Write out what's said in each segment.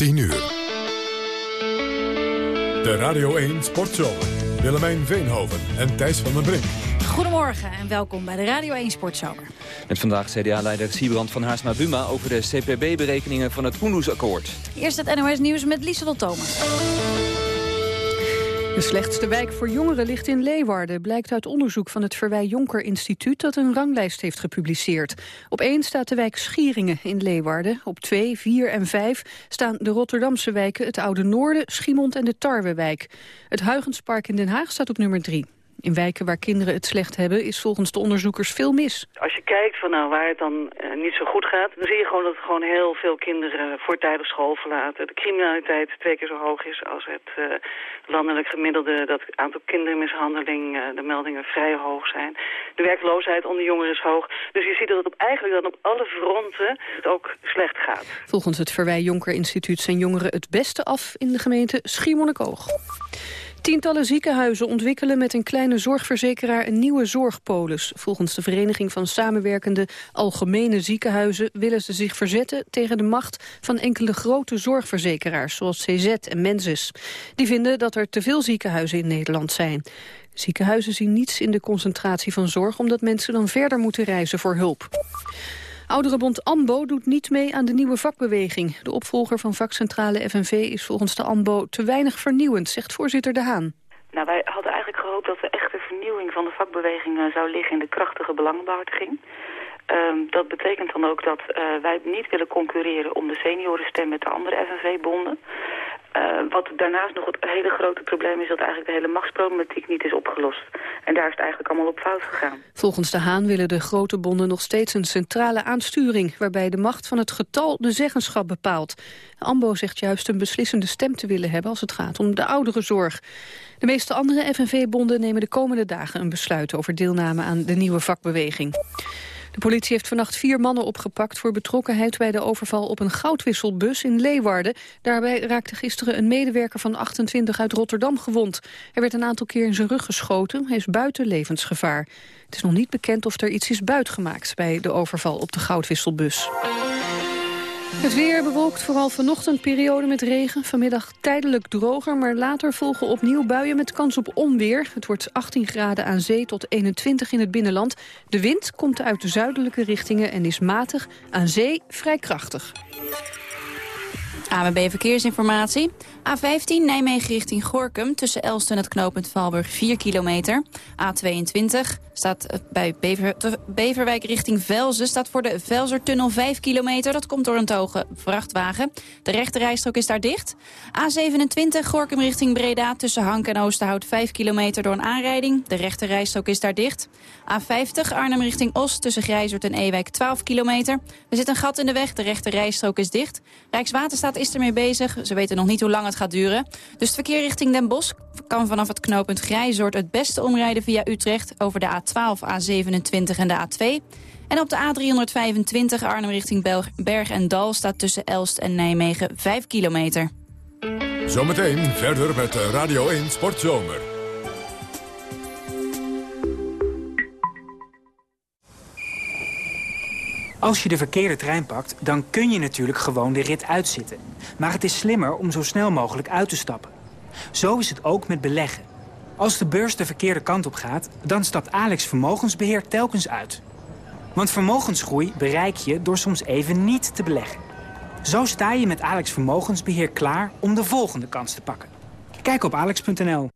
10 uur. De Radio 1 Sportzomer. Willemijn Veenhoven en Thijs van den Brink. Goedemorgen en welkom bij de Radio 1 Sportzomer. Met vandaag CDA-leider Siebrand van Haarsma-Buma... over de CPB-berekeningen van het Kunduz-akkoord. Eerst het NOS Nieuws met Lieselot Thomas. De slechtste wijk voor jongeren ligt in Leeuwarden... blijkt uit onderzoek van het Verwij Jonker Instituut... dat een ranglijst heeft gepubliceerd. Op 1 staat de wijk Schieringen in Leeuwarden. Op 2, 4 en 5 staan de Rotterdamse wijken... het Oude Noorden, Schiemond en de Tarwewijk. Het Huigenspark in Den Haag staat op nummer 3. In wijken waar kinderen het slecht hebben is volgens de onderzoekers veel mis. Als je kijkt van nou, waar het dan uh, niet zo goed gaat... dan zie je gewoon dat gewoon heel veel kinderen voortijdig school verlaten. De criminaliteit twee keer zo hoog is als het uh, landelijk gemiddelde. Dat het aantal kindermishandeling, uh, de meldingen vrij hoog zijn. De werkloosheid onder jongeren is hoog. Dus je ziet dat het op, eigenlijk dan op alle fronten het ook slecht gaat. Volgens het Verwij Jonker Instituut zijn jongeren het beste af in de gemeente Schiermonnikoog. Tientallen ziekenhuizen ontwikkelen met een kleine zorgverzekeraar een nieuwe zorgpolis. Volgens de Vereniging van Samenwerkende Algemene Ziekenhuizen willen ze zich verzetten tegen de macht van enkele grote zorgverzekeraars, zoals CZ en Mensis. Die vinden dat er te veel ziekenhuizen in Nederland zijn. Ziekenhuizen zien niets in de concentratie van zorg, omdat mensen dan verder moeten reizen voor hulp. Ouderenbond ANBO doet niet mee aan de nieuwe vakbeweging. De opvolger van vakcentrale FNV is volgens de ANBO te weinig vernieuwend, zegt voorzitter De Haan. Nou, wij hadden eigenlijk gehoopt dat de echte vernieuwing van de vakbeweging uh, zou liggen in de krachtige belangenbehartiging. Uh, dat betekent dan ook dat uh, wij niet willen concurreren om de seniorenstem met de andere FNV-bonden. Uh, wat daarnaast nog het hele grote probleem is dat eigenlijk de hele machtsproblematiek niet is opgelost. En daar is het eigenlijk allemaal op fout gegaan. Volgens de Haan willen de grote bonden nog steeds een centrale aansturing... waarbij de macht van het getal de zeggenschap bepaalt. AMBO zegt juist een beslissende stem te willen hebben als het gaat om de ouderenzorg. De meeste andere FNV-bonden nemen de komende dagen een besluit over deelname aan de nieuwe vakbeweging. De politie heeft vannacht vier mannen opgepakt voor betrokkenheid bij de overval op een goudwisselbus in Leeuwarden. Daarbij raakte gisteren een medewerker van 28 uit Rotterdam gewond. Hij werd een aantal keer in zijn rug geschoten. Hij is buiten levensgevaar. Het is nog niet bekend of er iets is buitgemaakt bij de overval op de goudwisselbus. Het weer bewolkt vooral vanochtend periode met regen. Vanmiddag tijdelijk droger, maar later volgen opnieuw buien met kans op onweer. Het wordt 18 graden aan zee tot 21 in het binnenland. De wind komt uit de zuidelijke richtingen en is matig, aan zee vrij krachtig. AWB Verkeersinformatie. A15 Nijmegen richting Gorkum tussen Elst en het knooppunt Valburg 4 kilometer. A22 staat bij Bever, Beverwijk richting Velzen. Staat voor de Velzertunnel 5 kilometer. Dat komt door een toge vrachtwagen. De rechte rijstrook is daar dicht. A27 Gorkum richting Breda tussen Hank en Oosterhout 5 kilometer door een aanrijding. De rechte rijstrook is daar dicht. A50 Arnhem richting Oost tussen Grijzert en Ewijk 12 kilometer. Er zit een gat in de weg. De rechte rijstrook is dicht. Rijkswaterstaat is ermee bezig. Ze weten nog niet hoe lang het gaat duren. Dus het verkeer richting Den Bosch kan vanaf het knooppunt Grijzoord het beste omrijden via Utrecht over de A12, A27 en de A2. En op de A325 Arnhem richting Berg en Dal staat tussen Elst en Nijmegen 5 kilometer. Zometeen verder met Radio 1 Sportzomer. Als je de verkeerde trein pakt, dan kun je natuurlijk gewoon de rit uitzitten. Maar het is slimmer om zo snel mogelijk uit te stappen. Zo is het ook met beleggen. Als de beurs de verkeerde kant op gaat, dan stapt Alex Vermogensbeheer telkens uit. Want vermogensgroei bereik je door soms even niet te beleggen. Zo sta je met Alex Vermogensbeheer klaar om de volgende kans te pakken. Kijk op alex.nl.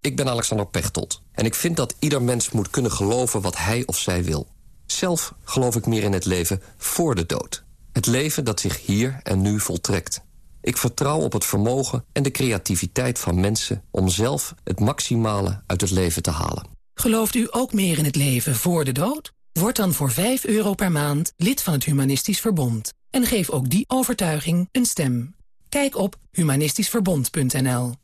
Ik ben Alexander Pechtold en ik vind dat ieder mens moet kunnen geloven wat hij of zij wil. Zelf geloof ik meer in het leven voor de dood. Het leven dat zich hier en nu voltrekt. Ik vertrouw op het vermogen en de creativiteit van mensen... om zelf het maximale uit het leven te halen. Gelooft u ook meer in het leven voor de dood? Word dan voor 5 euro per maand lid van het Humanistisch Verbond. En geef ook die overtuiging een stem. Kijk op humanistischverbond.nl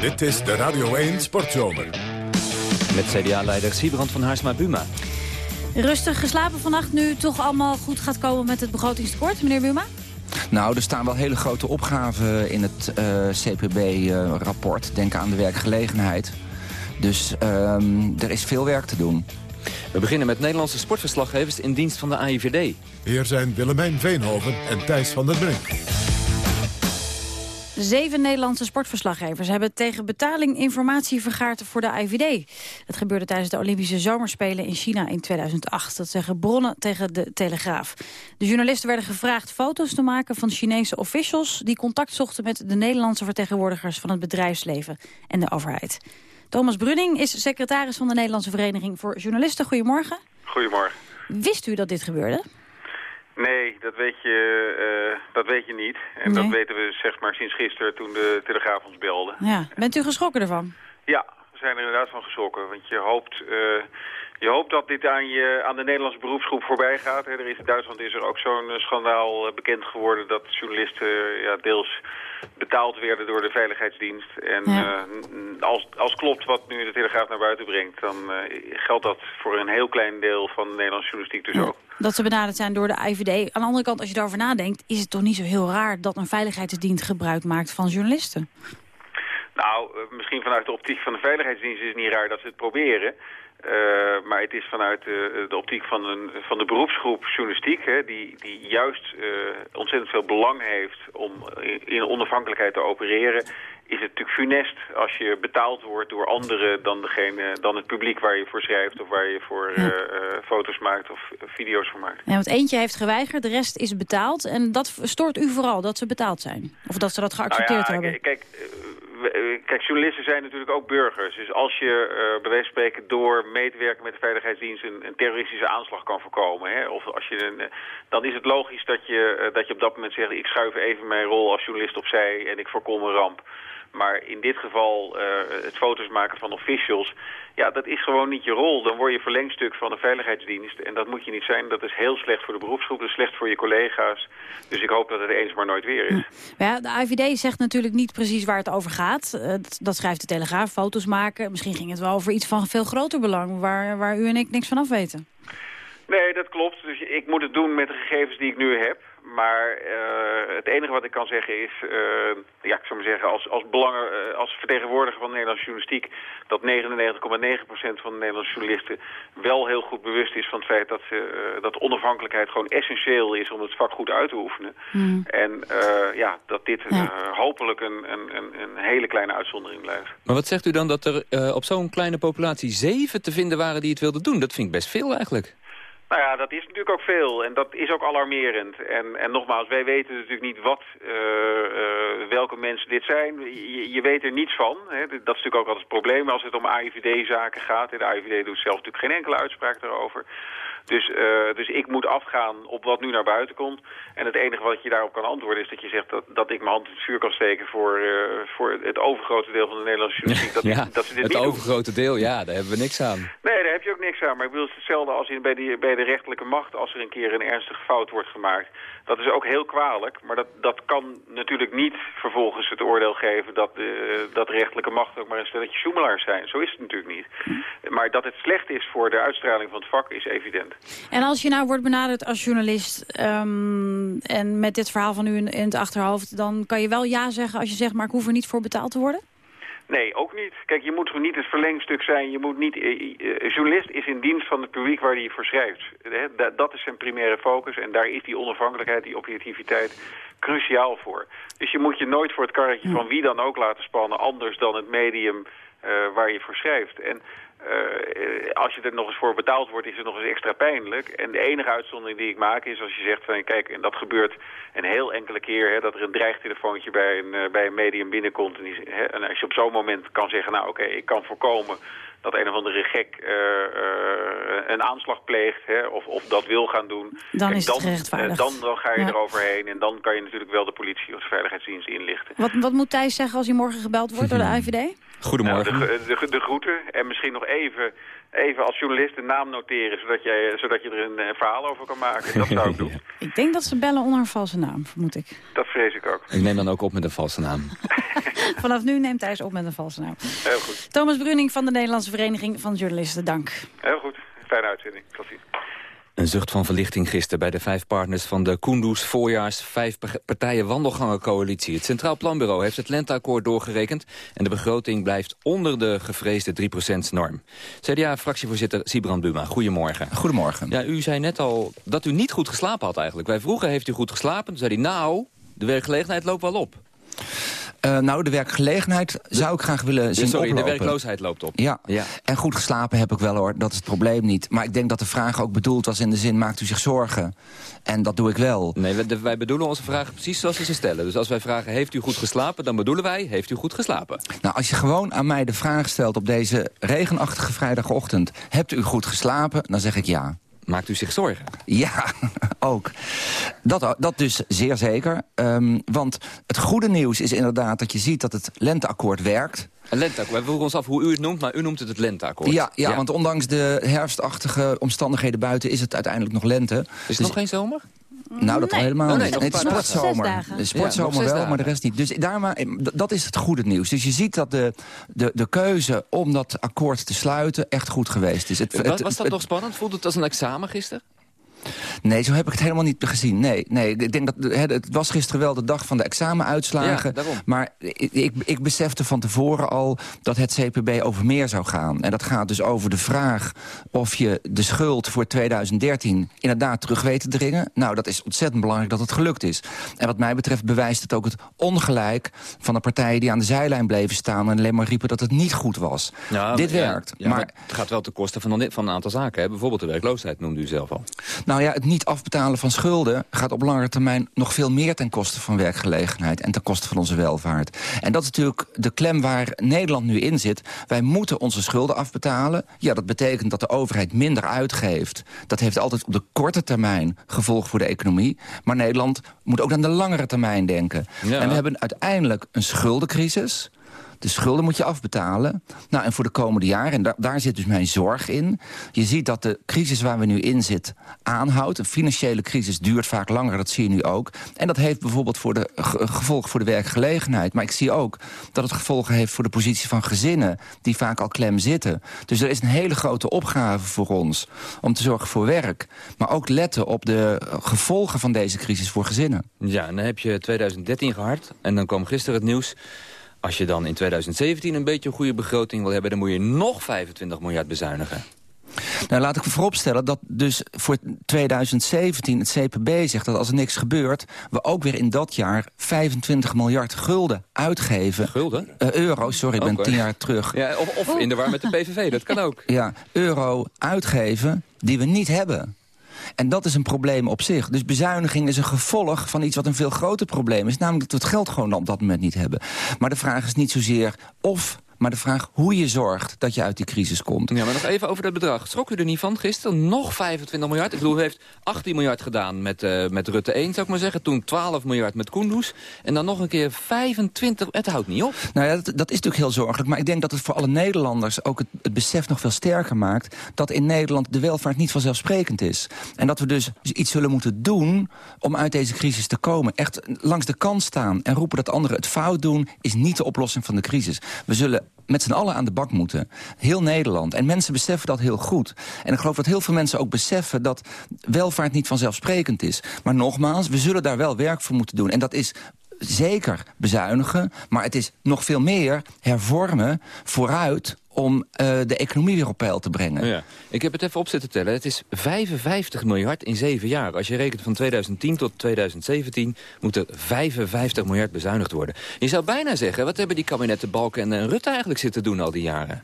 Dit is de Radio 1 Sportzomer. Met CDA-leider Siebrand van Haarsma-Buma. Rustig geslapen vannacht nu toch allemaal goed gaat komen met het begrotingstekort, meneer Buma? Nou, er staan wel hele grote opgaven in het uh, CPB-rapport. Denk aan de werkgelegenheid. Dus ehm, er is veel werk te doen. We beginnen met Nederlandse sportverslaggevers in dienst van de AIVD. Hier zijn Willemijn Veenhoven en Thijs van der Brink. Zeven Nederlandse sportverslaggevers hebben tegen betaling informatie vergaard voor de IVD. Het gebeurde tijdens de Olympische Zomerspelen in China in 2008. Dat zeggen bronnen tegen de Telegraaf. De journalisten werden gevraagd foto's te maken van Chinese officials... die contact zochten met de Nederlandse vertegenwoordigers van het bedrijfsleven en de overheid. Thomas Brunning is secretaris van de Nederlandse Vereniging voor Journalisten. Goedemorgen. Goedemorgen. Wist u dat dit gebeurde? Nee, dat weet je, uh, dat weet je niet. En Nee. dat weten we zeg maar sinds gisteren toen de Telegraaf ons belde. Ja. Bent u geschrokken ervan? Ja, we zijn er inderdaad van geschrokken. Want je hoopt, eh, je hoopt dat dit aan, je, aan de Nederlandse beroepsgroep voorbij gaat. Er is, in Duitsland is er ook zo'n eh, schandaal eh, bekend geworden... dat journalisten eh, ja, deels betaald werden door de veiligheidsdienst. En Ja. eh, als, als klopt wat nu de Telegraaf naar buiten brengt... dan eh, geldt dat voor een heel klein deel van de Nederlandse journalistiek dus ook. Dat ze benaderd zijn door de IVD. Aan de andere kant, als je daarover nadenkt... is het toch niet zo heel raar dat een veiligheidsdienst gebruik maakt van journalisten? Nou, eh, misschien vanuit de optiek van de veiligheidsdienst is het niet raar dat ze het proberen. Eh, maar het is vanuit de, de optiek van, een, van de beroepsgroep journalistiek... Hè, die, die juist eh, ontzettend veel belang heeft om in onafhankelijkheid te opereren... is het natuurlijk funest als je betaald wordt door anderen dan, degene, dan het publiek waar je voor schrijft... of waar je voor eh, eh, foto's maakt of video's voor maakt. Ja, want eentje heeft geweigerd, de rest is betaald. En dat stoort u vooral, dat ze betaald zijn? Of dat ze dat geaccepteerd Nou ja, hebben? Kijk, eh, kijk, journalisten zijn natuurlijk ook burgers. Dus als je eh bij wijze van spreken door mee te werken met de veiligheidsdienst een, een terroristische aanslag kan voorkomen, hè, of als je een, dan is het logisch dat je, dat je op dat moment zegt, ik schuif even mijn rol als journalist opzij en ik voorkom een ramp. Maar in dit geval eh, het foto's maken van officials, ja, dat is gewoon niet je rol. Dan word je verlengstuk van de veiligheidsdienst en dat moet je niet zijn. Dat is heel slecht voor de beroepsgroep, dat is slecht voor je collega's. Dus ik hoop dat het eens maar nooit weer is. Maar Ja, de IVD zegt natuurlijk niet precies waar het over gaat. Eh, dat, dat schrijft de Telegraaf, foto's maken. Misschien ging het wel over iets van veel groter belang... waar, waar u en ik niks van af weten. Nee, dat klopt. Dus ik moet het doen met de gegevens die ik nu heb. Maar eh, het enige wat ik kan zeggen is, eh, ja, ik zou maar zeggen, als, als, belangen, eh, als vertegenwoordiger van de Nederlandse journalistiek, dat 99,9% van de Nederlandse journalisten wel heel goed bewust is van het feit dat, ze, dat onafhankelijkheid gewoon essentieel is om het vak goed uit te oefenen. En eh, ja, dat dit hopelijk een, een, een, hele kleine uitzondering blijft. Maar wat zegt u dan dat er op zo'n kleine populatie zeven te vinden waren die het wilden doen? Dat vind ik best veel eigenlijk. Nou ja, dat is natuurlijk ook veel en dat is ook alarmerend. En, en nogmaals, wij weten natuurlijk niet wat, eh, eh, welke mensen dit zijn. Je, weet er niets van. Hè. Dat is natuurlijk ook altijd het probleem als het om AIVD-zaken gaat. De AIVD doet zelf natuurlijk geen enkele uitspraak daarover. Dus, eh, dus ik moet afgaan op wat nu naar buiten komt. En het enige wat je daarop kan antwoorden is dat je zegt dat, dat ik mijn hand in het vuur kan steken voor, eh, voor het overgrote deel van de Nederlandse journalistiek. Dat, ja, dat ze dit het niet doen. overgrote deel, ja, daar hebben we niks aan. Nee, daar heb je ook niks aan. Maar ik bedoel, het is hetzelfde als in, bij, die, bij de rechterlijke macht als er een keer een ernstige fout wordt gemaakt. Dat is ook heel kwalijk, maar dat, dat kan natuurlijk niet vervolgens het oordeel geven dat de, dat de rechterlijke macht ook maar een stelletje zoemelaars zijn. Zo is het natuurlijk niet. Maar dat het slecht is voor de uitstraling van het vak is evident. En als je nou wordt benaderd als journalist... ehm, en met dit verhaal van u in, in het achterhoofd... dan kan je wel ja zeggen als je zegt... maar ik hoef er niet voor betaald te worden? Nee, ook niet. Kijk, je moet niet het verlengstuk zijn. Je moet niet, eh, eh, journalist is in dienst van het publiek waar hij voor schrijft. Hè, da- Dat is zijn primaire focus en daar is die onafhankelijkheid, die objectiviteit cruciaal voor. Dus je moet je nooit voor het karretje van wie dan ook laten spannen, anders dan het medium eh, waar je voor schrijft. En eh, als je er nog eens voor betaald wordt, is het nog eens extra pijnlijk. En de enige uitzondering die ik maak is als je zegt van kijk, en dat gebeurt een heel enkele keer, hè, dat er een dreigtelefoontje bij een, eh, bij een medium binnenkomt. En, die, hè, en als je op zo'n moment kan zeggen, nou oké, ik kan voorkomen dat een of andere gek eh, eh, een aanslag pleegt hè, of, of dat wil gaan doen. Dan Kijk, is het dan, gerechtvaardigd. eh, dan, dan ga je Ja. eroverheen en dan kan je natuurlijk wel de politie of de veiligheidsdienst inlichten. Wat, wat moet Thijs zeggen als hij morgen gebeld wordt door de IVD? Goedemorgen. Nou, de, de, de groeten en misschien nog even, even als journalist een naam noteren... zodat, jij, zodat je er een, verhaal over kan maken. Dat zou ik doen. Ik denk dat ze bellen onder een valse naam, vermoed ik. Dat vrees ik ook. Ik neem dan ook op met een valse naam. Vanaf nu neemt Thijs op met een valse naam. Heel goed. Thomas Bruning van de Nederlandse Vereniging van Journalisten, dank. Heel goed. Fijne uitzending. Tot ziens. Een zucht van verlichting gisteren bij de vijf partners van de Kunduz voorjaars vijf partijen wandelgangencoalitie. Het Centraal Planbureau heeft het lenteakkoord doorgerekend en de begroting blijft onder de gevreesde 3% norm. CDA-fractievoorzitter Sibrand Buma, goedemorgen. Goedemorgen. Ja, u zei net al dat u niet goed geslapen had eigenlijk. Wij vroegen, heeft u goed geslapen? Toen zei hij, nou, de werkgelegenheid loopt wel op. Uh, nou, de werkgelegenheid zou ik graag willen zien Sorry, oplopen. de werkloosheid loopt op. Ja. ja, en goed geslapen heb ik wel hoor, dat is het probleem niet. Maar ik denk dat de vraag ook bedoeld was in de zin, maakt u zich zorgen? En dat doe ik wel. Nee, wij, wij bedoelen onze vragen precies zoals we ze stellen. Dus als wij vragen, heeft u goed geslapen? Dan bedoelen wij, heeft u goed geslapen? Nou, als je gewoon aan mij de vraag stelt op deze regenachtige vrijdagochtend... hebt u goed geslapen? Dan zeg ik ja. Maakt u zich zorgen? Ja, ook. Dat, dat dus zeer zeker. Um, want het goede nieuws is inderdaad dat je ziet dat het lenteakkoord werkt. Een lenteakkoord. We vroegen ons af hoe u het noemt, maar u noemt het het lenteakkoord. Ja, ja, ja. want ondanks de herfstachtige omstandigheden buiten... is het uiteindelijk nog lente. Is het dus nog geen zomer? Nou, dat nee. al helemaal oh, niet. Nee, het is sportzomer. De sportzomer ja, wel, maar de rest niet. Dus daar maar, dat is het goede nieuws. Dus je ziet dat de, de, de keuze om dat akkoord te sluiten echt goed geweest is. Het, was, was dat nog spannend? Voelde het als een examen gisteren? Nee, zo heb ik het helemaal niet gezien. Nee, nee ik denk dat het was gisteren wel de dag van de examenuitslagen. Ja, maar ik, ik, ik besefte van tevoren al dat het CPB over meer zou gaan. En dat gaat dus over de vraag of je de schuld voor 2013 inderdaad terug weet te dringen. Nou, dat is ontzettend belangrijk dat het gelukt is. En wat mij betreft bewijst het ook het ongelijk van de partijen die aan de zijlijn bleven staan en alleen maar riepen dat het niet goed was. Ja, Dit werkt. Ja, maar, maar, het gaat wel ten koste van een, van een aantal zaken. Hè? Bijvoorbeeld de werkloosheid noemde u zelf al. Nou ja, het niet afbetalen van schulden gaat op langere termijn nog veel meer ten koste van werkgelegenheid en ten koste van onze welvaart. En dat is natuurlijk de klem waar Nederland nu in zit. Wij moeten onze schulden afbetalen. Ja, dat betekent dat de overheid minder uitgeeft. Dat heeft altijd op de korte termijn gevolg voor de economie. Maar Nederland moet ook aan de langere termijn denken. Ja. En we hebben uiteindelijk een schuldencrisis. De schulden moet je afbetalen. Nou, en voor de komende jaren, en da daar zit dus mijn zorg in... je ziet dat de crisis waar we nu in zitten aanhoudt. Een financiële crisis duurt vaak langer, dat zie je nu ook. En dat heeft bijvoorbeeld voor de ge gevolgen voor de werkgelegenheid. Maar ik zie ook dat het gevolgen heeft voor de positie van gezinnen... die vaak al klem zitten. Dus er is een hele grote opgave voor ons om te zorgen voor werk. Maar ook letten op de gevolgen van deze crisis voor gezinnen. Ja, en dan heb je 2013 gehad en dan kwam gisteren het nieuws... Als je dan in 2017 een beetje een goede begroting wil hebben... dan moet je nog 25 miljard bezuinigen. Nou, laat ik vooropstellen dat dus voor 2017 het CPB zegt dat als er niks gebeurt... we ook weer in dat jaar 25 miljard gulden uitgeven. Gulden? Uh, euro, sorry, ik ben okay. tien jaar terug. Ja, of, of in de war met de PVV, dat kan ook. Ja, euro uitgeven die we niet hebben. En dat is een probleem op zich. Dus bezuiniging is een gevolg van iets wat een veel groter probleem is. Namelijk dat we het geld gewoon op dat moment niet hebben. Maar de vraag is niet zozeer of maar de vraag hoe je zorgt dat je uit die crisis komt. Ja, maar nog even over dat bedrag. Schrok u er niet van gisteren? Nog 25 miljard? Ik bedoel, u heeft 18 miljard gedaan met, uh, met Rutte 1, zou ik maar zeggen. Toen 12 miljard met Koendoes. En dan nog een keer 25. Het houdt niet op. Nou ja, dat, dat is natuurlijk heel zorgelijk. Maar ik denk dat het voor alle Nederlanders ook het, het besef nog veel sterker maakt... dat in Nederland de welvaart niet vanzelfsprekend is. En dat we dus iets zullen moeten doen om uit deze crisis te komen. Echt langs de kant staan en roepen dat anderen het fout doen... is niet de oplossing van de crisis. We zullen met z'n allen aan de bak moeten. Heel Nederland. En mensen beseffen dat heel goed. En ik geloof dat heel veel mensen ook beseffen... dat welvaart niet vanzelfsprekend is. Maar nogmaals, we zullen daar wel werk voor moeten doen. En dat is zeker bezuinigen, maar het is nog veel meer hervormen vooruit om uh, de economie weer op peil te brengen. Ja. Ik heb het even op zitten tellen. Het is 55 miljard in zeven jaar. Als je rekent van 2010 tot 2017 moet er 55 miljard bezuinigd worden. Je zou bijna zeggen, wat hebben die kabinetten Balken en Rutte eigenlijk zitten doen al die jaren?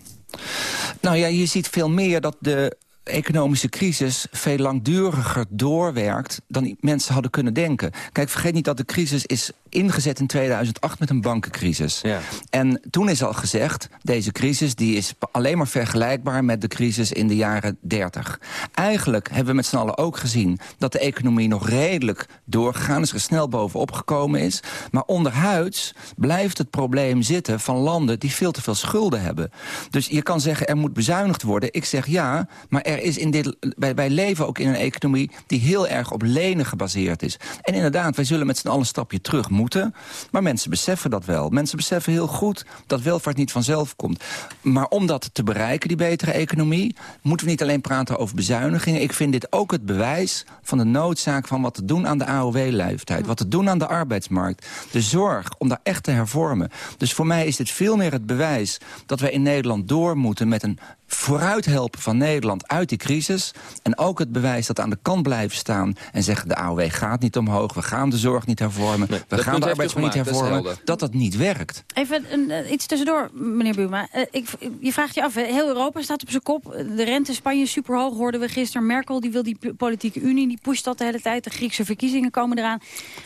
Nou ja, je ziet veel meer dat de economische crisis veel langduriger doorwerkt dan mensen hadden kunnen denken. Kijk, vergeet niet dat de crisis is ingezet in 2008 met een bankencrisis. Ja. En toen is al gezegd, deze crisis die is alleen maar vergelijkbaar met de crisis in de jaren 30. Eigenlijk hebben we met z'n allen ook gezien dat de economie nog redelijk doorgegaan is, er snel bovenop gekomen is. Maar onderhuids blijft het probleem zitten van landen die veel te veel schulden hebben. Dus je kan zeggen, er moet bezuinigd worden. Ik zeg ja, maar er is in dit, wij, leven ook in een economie die heel erg op lenen gebaseerd is. En inderdaad, wij zullen met z'n allen een stapje terug moeten moeten. Maar mensen beseffen dat wel. Mensen beseffen heel goed dat welvaart niet vanzelf komt. Maar om dat te bereiken, die betere economie... moeten we niet alleen praten over bezuinigingen. Ik vind dit ook het bewijs van de noodzaak van wat te doen aan de AOW-leeftijd. Wat te doen aan de arbeidsmarkt. De zorg om daar echt te hervormen. Dus voor mij is dit veel meer het bewijs dat wij in Nederland door moeten... met een vooruithelpen van Nederland uit die crisis. En ook het bewijs dat aan de kant blijven staan en zeggen... de AOW gaat niet omhoog, we gaan de zorg niet hervormen... we gaan de arbeidsmarkt niet hervormen, dat, dat, dat niet werkt. Even uh, iets tussendoor, meneer Buma. Uh, ik, je vraagt je af, heel Europa staat op zijn kop. De rente in Spanje is superhoog, hoorden we gisteren. Merkel die wil die politieke unie, die pusht dat de hele tijd. De Griekse verkiezingen komen eraan.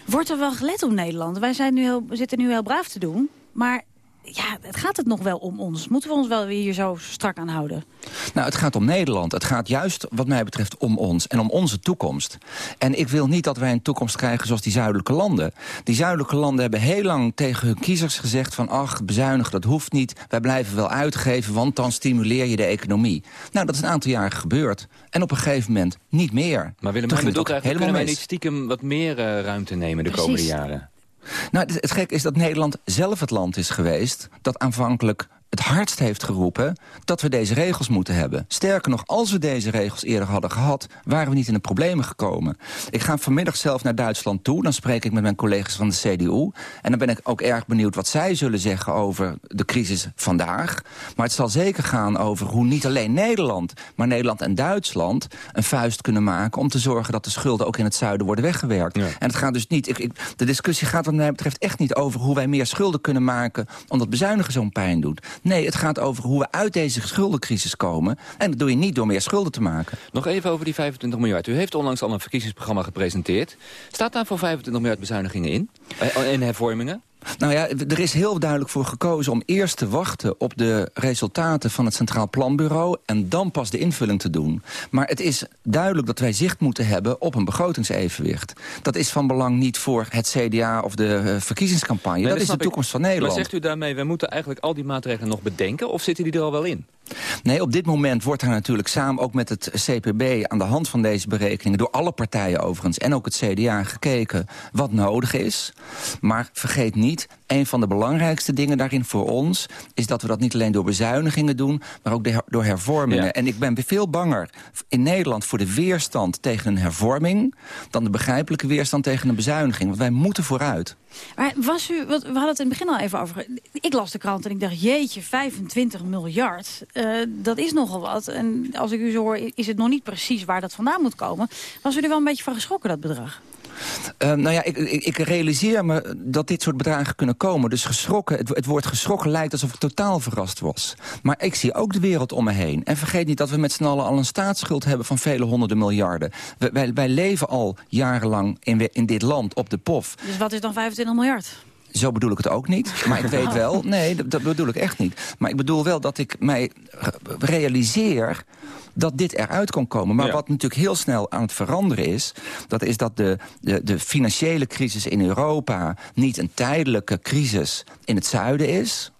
Wordt er wel gelet op Nederland? Wij zijn nu heel, zitten nu heel braaf te doen. Maar ja, het gaat het nog wel om ons? Moeten we ons wel weer hier zo strak aan houden? Nou, het gaat om Nederland. Het gaat juist, wat mij betreft, om ons en om onze toekomst. En ik wil niet dat wij een toekomst krijgen zoals die zuidelijke landen. Die zuidelijke landen hebben heel lang tegen hun kiezers gezegd van... ach, bezuinigen, dat hoeft niet. Wij blijven wel uitgeven, want dan stimuleer je de economie. Nou, dat is een aantal jaren gebeurd. En op een gegeven moment niet meer. Maar Willem, bedoelt eigenlijk, kunnen wij niet stiekem wat meer uh, ruimte nemen de komende jaren? Nou, het, het gek is dat Nederland zelf het land is geweest... dat aanvankelijk het hardst heeft geroepen dat we deze regels moeten hebben. Sterker nog, als we deze regels eerder hadden gehad... waren we niet in de problemen gekomen. Ik ga vanmiddag zelf naar Duitsland toe. Dan spreek ik met mijn collega's van de CDU. En dan ben ik ook erg benieuwd wat zij zullen zeggen... over de crisis vandaag. Maar het zal zeker gaan over hoe niet alleen Nederland... maar Nederland en Duitsland een vuist kunnen maken... om te zorgen dat de schulden ook in het zuiden worden weggewerkt. En het gaat dus niet... Ik, ik, de discussie gaat wat mij betreft echt niet over... hoe wij meer schulden kunnen maken... omdat bezuinigen zo'n pijn doet. Nee, het gaat over hoe we uit deze schuldencrisis komen. En dat doe je niet door meer schulden te maken. Nog even over die 25 miljard. U heeft onlangs al een verkiezingsprogramma gepresenteerd. Staat daar voor 25 miljard bezuinigingen in? En hervormingen? Nou ja, er is heel duidelijk voor gekozen om eerst te wachten op de resultaten van het Centraal Planbureau en dan pas de invulling te doen. Maar het is duidelijk dat wij zicht moeten hebben op een begrotingsevenwicht. Dat is van belang niet voor het CDA of de uh, verkiezingscampagne. dat, is de toekomst van Nederland. Maar zegt u daarmee, we moeten eigenlijk al die maatregelen nog bedenken of zitten die er al wel in? Nee, op dit moment wordt er natuurlijk samen ook met het CPB... aan de hand van deze berekeningen, door alle partijen overigens... en ook het CDA gekeken wat nodig is. Maar vergeet niet, een van de belangrijkste dingen daarin voor ons... is dat we dat niet alleen door bezuinigingen doen... maar ook door hervormingen. En ik ben veel banger in Nederland voor de weerstand tegen een hervorming... dan de begrijpelijke weerstand tegen een bezuiniging. Want wij moeten vooruit. Maar was u, we hadden het in het begin al even over... Ik las de krant en ik dacht, jeetje, 25 miljard. Uh, dat is nogal wat. En als ik u zo hoor, is het nog niet precies waar dat vandaan moet komen. Was u er wel een beetje van geschrokken, dat bedrag? Uh, nou ja, ik, ik, ik, realiseer me dat dit soort bedragen kunnen komen. Dus geschrokken, het, het, woord geschrokken lijkt alsof ik totaal verrast was. Maar ik zie ook de wereld om me heen. En vergeet niet dat we met z'n allen al een staatsschuld hebben van vele honderden miljarden. wij, wij, leven al jarenlang in, in dit land op de pof. Dus wat is dan 25 miljard? Zo bedoel ik het ook niet. Maar ik weet wel... Nee, dat bedoel ik echt niet. Maar ik bedoel wel dat ik mij realiseer dat dit eruit kon komen. Maar wat natuurlijk heel snel aan het veranderen is... dat is dat de, de, de financiële crisis in Europa... niet een tijdelijke crisis in het zuiden is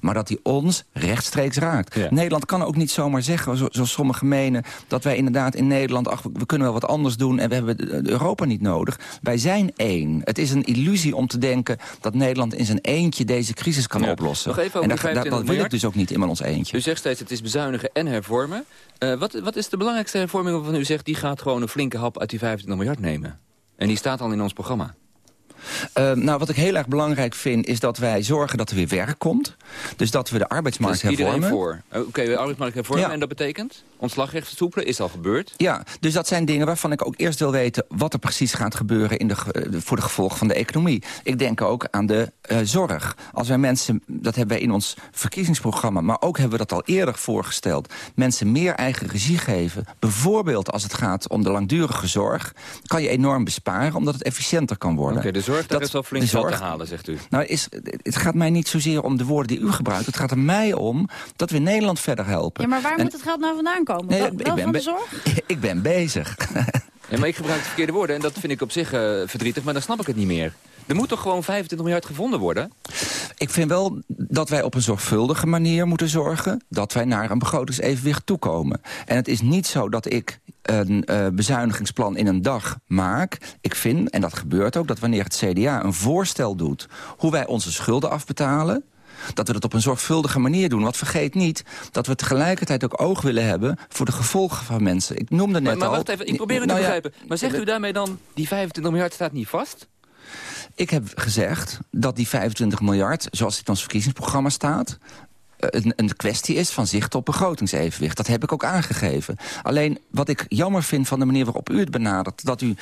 maar dat die ons rechtstreeks raakt. Nederland kan ook niet zomaar zeggen, zoals sommige menen... dat wij inderdaad in Nederland, ach, we kunnen wel wat anders doen... en we hebben Europa niet nodig. Wij zijn één. Het is een illusie om te denken dat Nederland in zijn eentje... deze crisis kan oplossen. Nog even over en dat, wil ik dus ook niet in ons eentje. U zegt steeds, het is bezuinigen en hervormen. Uh, wat, wat is de belangrijkste hervorming waarvan u zegt... die gaat gewoon een flinke hap uit die 25 miljard nemen? En die staat al in ons programma. Uh, nou, wat ik heel erg belangrijk vind, is dat wij zorgen dat er weer werk komt. Dus dat we de arbeidsmarkt dus hervormen. voor. Oké, okay, de arbeidsmarkt hervormen. En dat betekent? Ontslagrecht versoepelen is al gebeurd. Ja, dus dat zijn dingen waarvan ik ook eerst wil weten... wat er precies gaat gebeuren in de, voor de gevolgen van de economie. Ik denk ook aan de uh, zorg. Als wij mensen, dat hebben wij in ons verkiezingsprogramma... maar ook hebben we dat al eerder voorgesteld... mensen meer eigen regie geven. Bijvoorbeeld als het gaat om de langdurige zorg... kan je enorm besparen, omdat het efficiënter kan worden. Oké, de zorg, dat is wel flink zorg, te halen, zegt u. Nou, is, het gaat mij niet zozeer om de woorden die u gebruikt. Het gaat er mij om dat we Nederland verder helpen. Ja, maar waar moet het geld nou vandaan komen? Nee, ik, ben van de zorg? Ik ben bezig. Ja, maar ik gebruik de verkeerde woorden en dat vind ik op zich uh, verdrietig, maar dan snap ik het niet meer. Er moet toch gewoon 25 miljard gevonden worden? ik vind wel dat wij op een zorgvuldige manier moeten zorgen... dat wij naar een begrotingsevenwicht toekomen. En het is niet zo dat ik een uh, bezuinigingsplan in een dag maak. Ik vind, en dat gebeurt ook, dat wanneer het CDA een voorstel doet... hoe wij onze schulden afbetalen dat we dat op een zorgvuldige manier doen. Want vergeet niet dat we tegelijkertijd ook oog willen hebben... voor de gevolgen van mensen. Ik noemde net maar, maar al... wacht even, ik probeer het nou te begrijpen. maar zegt u daarmee dan, die 25 miljard staat niet vast? Ik heb gezegd dat die 25 miljard, zoals het in ons verkiezingsprogramma staat... Een, een, kwestie is van zicht op begrotingsevenwicht. Dat heb ik ook aangegeven. Alleen wat ik jammer vind van de manier waarop u het benadert... dat u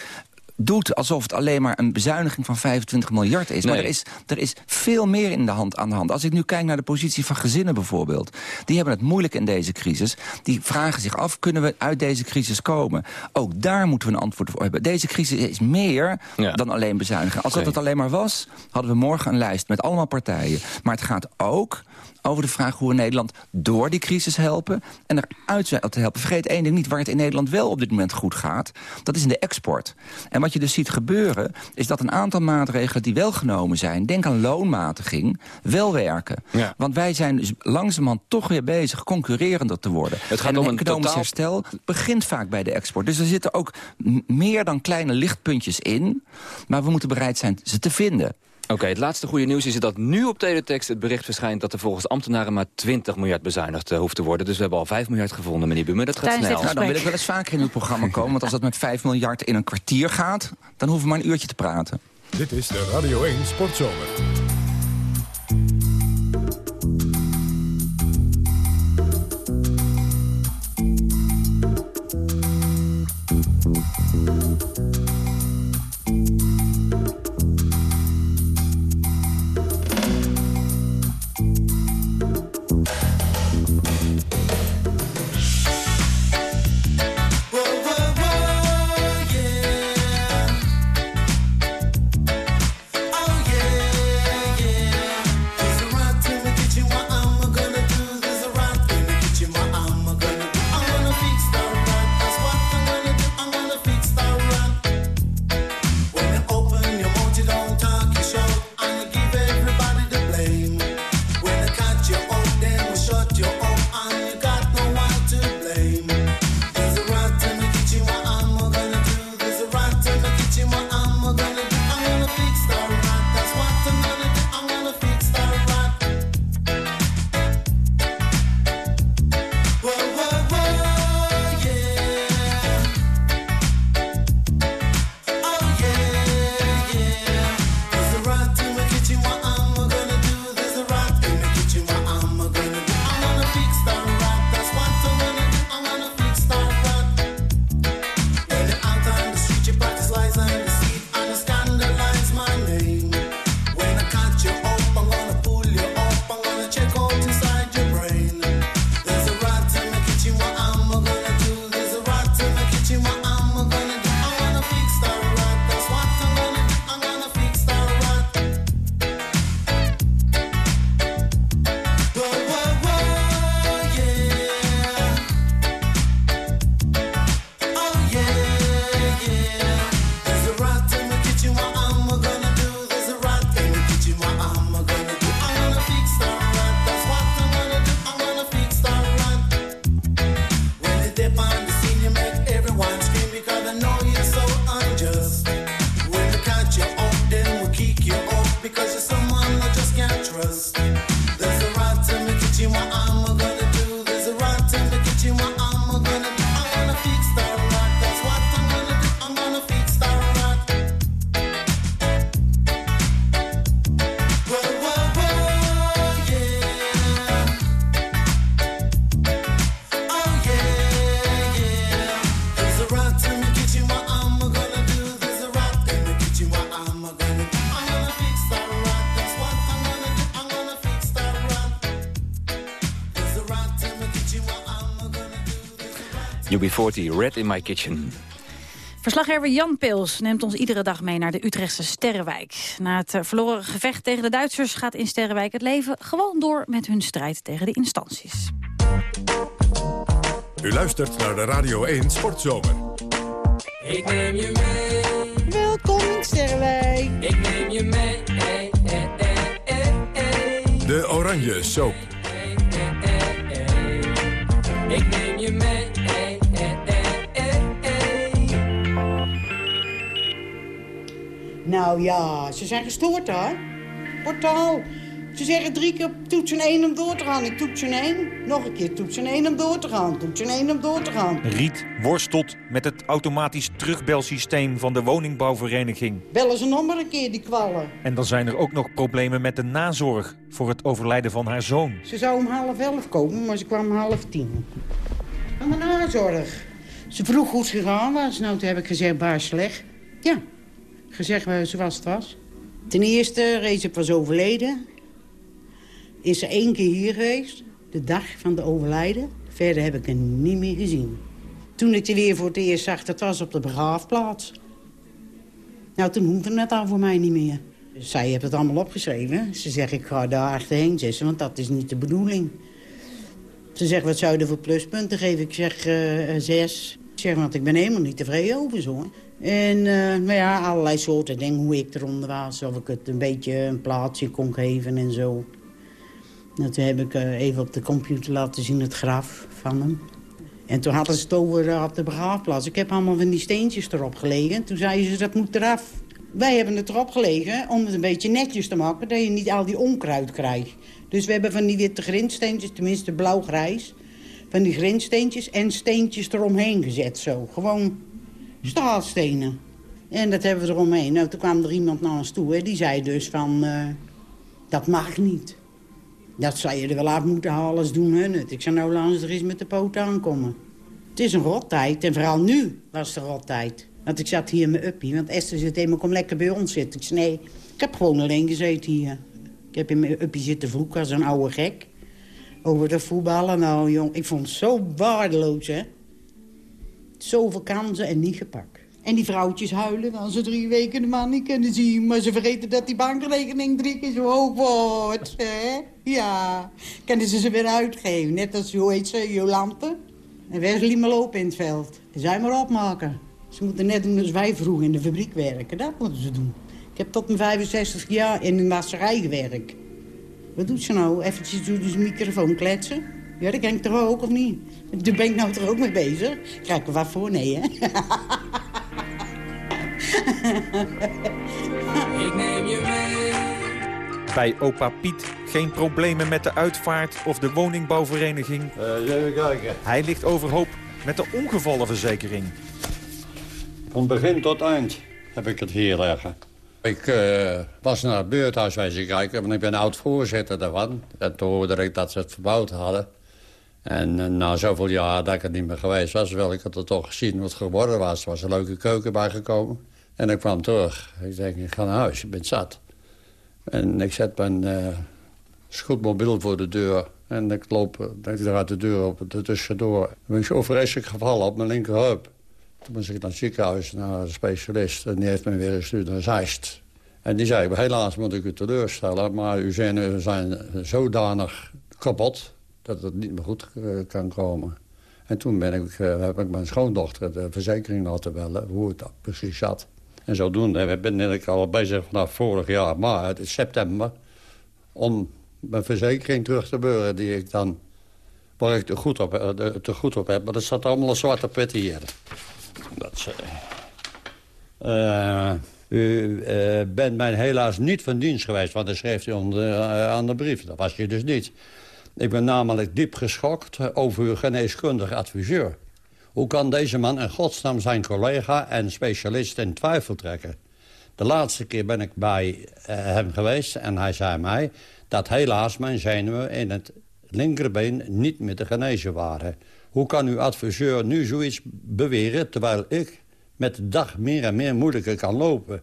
doet alsof het alleen maar een bezuiniging van 25 miljard is. Maar er is, er is veel meer in de hand, aan de hand. Als ik nu kijk naar de positie van gezinnen bijvoorbeeld. Die hebben het moeilijk in deze crisis. Die vragen zich af, kunnen we uit deze crisis komen? Ook daar moeten we een antwoord voor hebben. Deze crisis is meer dan alleen bezuinigen. Als dat het alleen maar was, hadden we morgen een lijst met allemaal partijen. Maar het gaat ook over de vraag hoe we Nederland door die crisis helpen... en eruit te helpen. Vergeet één ding niet, waar het in Nederland wel op dit moment goed gaat... dat is in de export. En wat je dus ziet gebeuren, is dat een aantal maatregelen die wel genomen zijn... denk aan loonmatiging, wel werken. Want wij zijn dus langzamerhand toch weer bezig concurrerender te worden. Het gaat en om een een economisch totaal... herstel begint vaak bij de export. Dus er zitten ook meer dan kleine lichtpuntjes in... maar we moeten bereid zijn ze te vinden. Oké, het laatste goede nieuws is dat nu op teletext het bericht verschijnt... dat er volgens ambtenaren maar 20 miljard bezuinigd uh, hoeft te worden. Dus we hebben al 5 miljard gevonden, meneer Bumer. Dat gaat Tijdens snel. Nou, dan wil ik wel eens vaker in uw programma komen. Want als dat met 5 miljard in een kwartier gaat... dan hoeven we maar een uurtje te praten. Dit is de Radio 1 Sportzomer. UB40, Red in My Kitchen. Verslaggever Jan Peels neemt ons iedere dag mee naar de Utrechtse Sterrenwijk. Na het eh, verloren gevecht tegen de Duitsers gaat in Sterrenwijk het leven gewoon door met hun strijd tegen de instanties. U luistert naar de Radio 1 Sportzomer. Ik neem je mee. Welkom in Sterrenwijk. Ik neem je mee. Hey, hey, hey, hey, Oranje Soap. Ik neem je mee. Nou ja, ze zijn gestoord hoor. Portaal. Ze zeggen drie keer toetsen één om door te gaan. Ik toetsen één. Nog een keer toetsen één om door te gaan. Toetsen één om door te gaan. Riet worstelt met het automatisch terugbelsysteem van de woningbouwvereniging. Bellen ze nog maar een keer, die kwallen. En dan zijn er ook nog problemen met de nazorg voor het overlijden van haar zoon. Ze zou om half elf komen, maar ze kwam om half tien. Aan de nazorg. Ze vroeg hoe het gegaan was. Nou, toen heb ik gezegd, baas slecht. Ja, gezegd eh, zoals het was. Ten eerste, Recep was overleden. Is ze één keer hier geweest, de dag van de overlijden. Verder heb ik haar niet meer gezien. Toen ik er weer voor het eerst zag, dat was op de begraafplaats. Nou, toen hoefde het al voor mij niet meer. Zij heeft het allemaal opgeschreven. Ze zegt, ik ga daar achterheen zetten, want dat is niet de bedoeling. Ze zegt, wat zou je voor pluspunten geven? Ik zeg, eh, zes. Ik zeg, want ik ben helemaal niet tevreden over zo. En uh, nou ja, allerlei soorten dingen, hoe ik eronder was. Of ik het een beetje een plaatsje kon geven en zo. Toen heb ik uh, even op de computer laten zien het graf van hem. En toen hadden ze het over uh, op de begraafplaats. Ik heb allemaal van die steentjes erop gelegen. Toen zeiden ze, dat moet eraf. Wij hebben het erop gelegen om het een beetje netjes te maken... dat je niet al die onkruid krijgt. Dus we hebben van die witte grindsteentjes, tenminste blauw-grijs... van die grindsteentjes en steentjes eromheen gezet zo. Gewoon staalstenen. En dat hebben we eromheen. Nou, toen kwam er iemand naar ons toe, hè, die zei dus van... Uh, dat mag niet. Dat zou je er wel uit moeten halen, als doen hun het. Ik zou nou langs er eens met de poot aankomen. Het is een rottijd, en vooral nu was het een rottijd. Want ik zat hier in mijn uppie, want Esther zit helemaal, kom lekker bij ons zitten. Ik zei, nee, ik heb gewoon alleen gezeten hier. Ik heb in mijn uppie zitten vroeg als een oude gek. Over de voetballen, nou jong, ik vond het zo waardeloos, hè. Zoveel kansen en niet gepakt. En die vrouwtjes huilen als ze drie weken de man niet kunnen zien. Maar ze vergeten dat die bankrekening drie keer zo hoog wordt. Hè? Ja, kunnen ze ze weer uitgeven. Net als, hoe heet ze, Jolante. En Wesley maar lopen in het veld. Zij maar opmaken. Ze moeten net doen als wij vroeg in de fabriek werken. Dat moeten ze doen. Ik heb tot mijn 65 jaar in een wasserij gewerkt. Wat doet ze nou? Eventjes door de microfoon kletsen? Ja, dat kan ik toch ook, of niet? Daar ben ik nou toch ook mee bezig? Krijg ik er wat voor? Nee, hè? Ik neem je mee. Bij opa Piet geen problemen met de uitvaart of de woningbouwvereniging. Uh, even kijken. Hij ligt overhoop met de ongevallenverzekering. Van begin tot eind heb ik het hier liggen. Ik uh, was naar het buurthuis wezen kijken, want ik ben oud-voorzitter daarvan. En toen hoorde ik dat ze het verbouwd hadden. En uh, na zoveel jaar dat ik er niet meer geweest was... wil ik het er toch gezien wat het geworden was. Er was een leuke keuken bijgekomen. En ik kwam terug. Ik denk, ik ga naar huis, ik ben zat. En ik zet mijn uh, scootmobiel voor de deur. En ik loop denk ik, uit de deur op de tussendoor. Dan ben ik zo vreselijk gevallen op mijn linkerheup. Toen moest ik naar het ziekenhuis, naar een specialist. En die heeft me weer gestuurd naar Zeist. En die zei, helaas moet ik u teleurstellen... maar uw zenuwen zijn zodanig kapot dat het niet meer goed kan komen. En toen ben ik, uh, heb ik mijn schoondochter de verzekering laten bellen... hoe het precies zat. En zodoende ben ik al bezig vanaf vorig jaar maart, september... om mijn verzekering terug te beuren die ik dan... waar ik te goed op, te goed op heb. Maar dat staat allemaal een zwarte pet hier. Dat. Uh, u bent mij helaas niet van dienst geweest, want dat schreef u onder, aan de brief. Dat was je dus niet. Ik ben namelijk diep geschokt over uw geneeskundige adviseur. Hoe kan deze man in godsnaam zijn collega en specialist in twijfel trekken? De laatste keer ben ik bij uh, hem geweest en hij zei mij... dat helaas mijn zenuwen in het linkerbeen niet meer te genezen waren. Hoe kan uw adviseur nu zoiets beweren... terwijl ik met de dag meer en meer moeilijker kan lopen?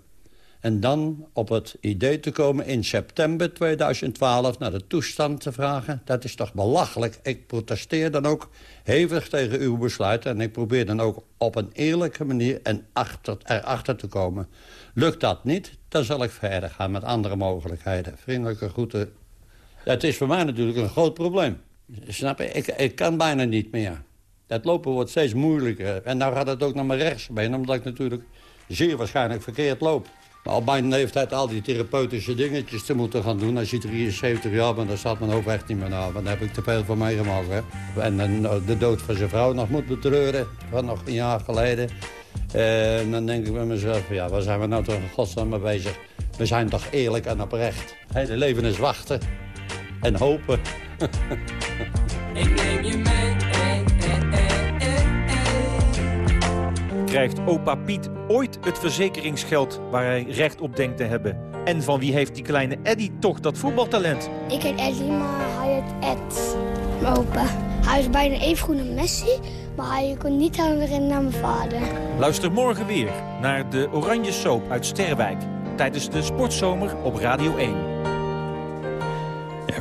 En dan op het idee te komen in september 2012 naar de toestand te vragen. Dat is toch belachelijk. Ik protesteer dan ook hevig tegen uw besluit. En ik probeer dan ook op een eerlijke manier en achter, erachter te komen. Lukt dat niet, dan zal ik verder gaan met andere mogelijkheden. Vriendelijke groeten. Het is voor mij natuurlijk een groot probleem. Snap je? Ik, ik kan bijna niet meer. Het lopen wordt steeds moeilijker. En nou gaat het ook naar mijn rechtsbeen, omdat ik natuurlijk zeer waarschijnlijk verkeerd loop. Op mijn leeftijd al die therapeutische dingetjes te moeten gaan doen... als je 73 jaar bent, dan staat mijn hoofd echt niet meer na. Want daar heb ik te veel van meegemaakt. Hè. En dan de dood van zijn vrouw nog moet betreuren, van nog een jaar geleden. En dan denk ik bij mezelf, ja, waar zijn we nou toch in godsnaam mee bezig? We zijn toch eerlijk en oprecht. Het leven is wachten en hopen. Ik neem je mee. Krijgt opa Piet ooit het verzekeringsgeld waar hij recht op denkt te hebben? En van wie heeft die kleine Eddy toch dat voetbaltalent? Ik heet Eddie, maar hij heet Ed. Mijn opa. Hij is bijna even goed als Messi, maar hij kon niet herinneren naar mijn vader. Luister morgen weer naar de Oranje Soap uit Sterwijk. Tijdens de Sportzomer op Radio 1.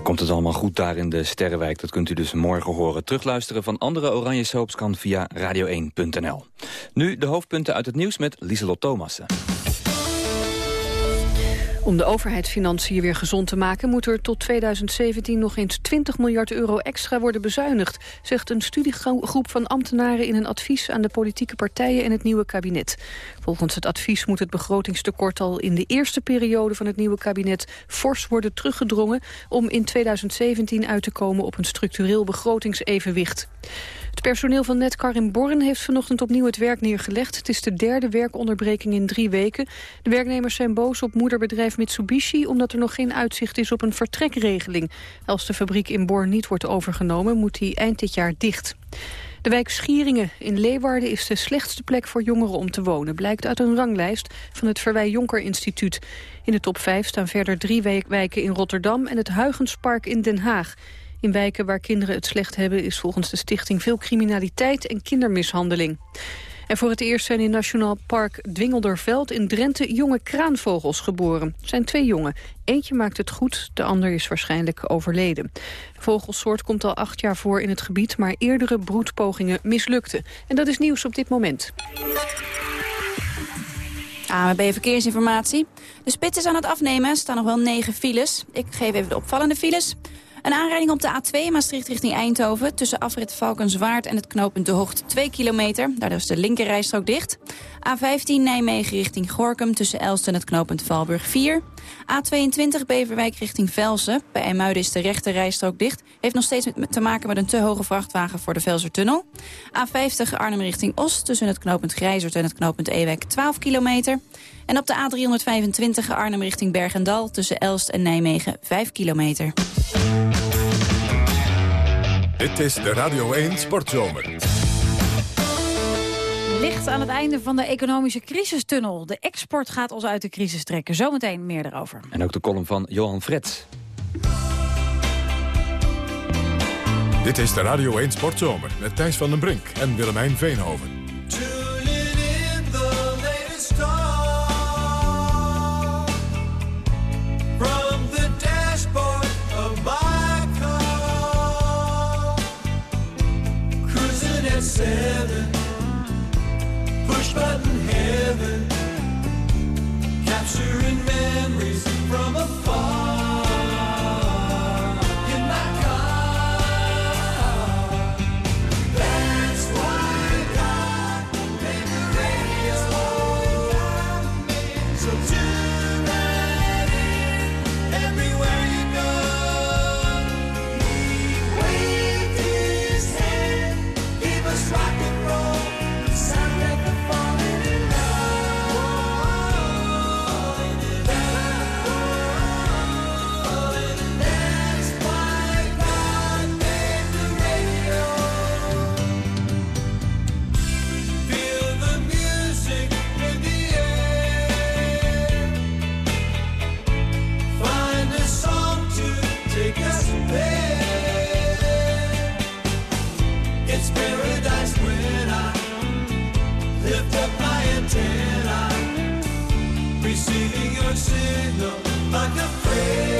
Komt het allemaal goed daar in de Sterrenwijk? Dat kunt u dus morgen horen. Terugluisteren van andere Oranje Soaps kan via radio1.nl. Nu de hoofdpunten uit het nieuws met Lieselot Thomassen. Om de overheidsfinanciën weer gezond te maken... moet er tot 2017 nog eens 20 miljard euro extra worden bezuinigd... zegt een studiegroep van ambtenaren in een advies... aan de politieke partijen en het nieuwe kabinet. Volgens het advies moet het begrotingstekort al in de eerste periode van het nieuwe kabinet fors worden teruggedrongen om in 2017 uit te komen op een structureel begrotingsevenwicht. Het personeel van Netcar in Born heeft vanochtend opnieuw het werk neergelegd. Het is de derde werkonderbreking in drie weken. De werknemers zijn boos op moederbedrijf Mitsubishi... omdat er nog geen uitzicht is op een vertrekregeling. Als de fabriek in Born niet wordt overgenomen, moet die eind dit jaar dicht. De wijk Schieringen in Leeuwarden is de slechtste plek voor jongeren om te wonen... blijkt uit een ranglijst van het Verwij Jonker Instituut. In de top 5 staan verder drie wijken in Rotterdam... en het Huigenspark in Den Haag. In wijken waar kinderen het slecht hebben... is volgens de stichting veel criminaliteit en kindermishandeling. En voor het eerst zijn in Nationaal Park Dwingelderveld in Drenthe jonge kraanvogels geboren. Het zijn twee jongen. Eentje maakt het goed, de ander is waarschijnlijk overleden. De vogelsoort komt al acht jaar voor in het gebied, maar eerdere broedpogingen mislukten. En dat is nieuws op dit moment. AMB Verkeersinformatie. De spits is aan het afnemen, er staan nog wel negen files. Ik geef even de opvallende files. Een aanrijding op de A2 Maastricht richting Eindhoven... tussen afrit Valkenswaard en het knooppunt De Hoogte 2 kilometer. Daar is de linkerrijstrook dicht. A15 Nijmegen richting Gorkum tussen Elst en het knooppunt Valburg 4. A22 Beverwijk richting Velsen. Bij IJmuiden is de rechte rijstrook dicht. Heeft nog steeds te maken met een te hoge vrachtwagen voor de Velsertunnel. A50 Arnhem richting Oost tussen het knooppunt Grijzert en het knooppunt Ewek 12 kilometer. En op de A325 Arnhem richting Bergendal tussen Elst en Nijmegen 5 kilometer. Dit is de Radio 1 Sportzomer. Licht aan het einde van de economische crisistunnel. De export gaat ons uit de crisis trekken. Zometeen meer daarover. En ook de column van Johan Frets. Dit is de Radio 1 Sportzomer met Thijs van den Brink en Willemijn Veenhoven. Seven, push button heaven, capturing memories from afar. look like a friend.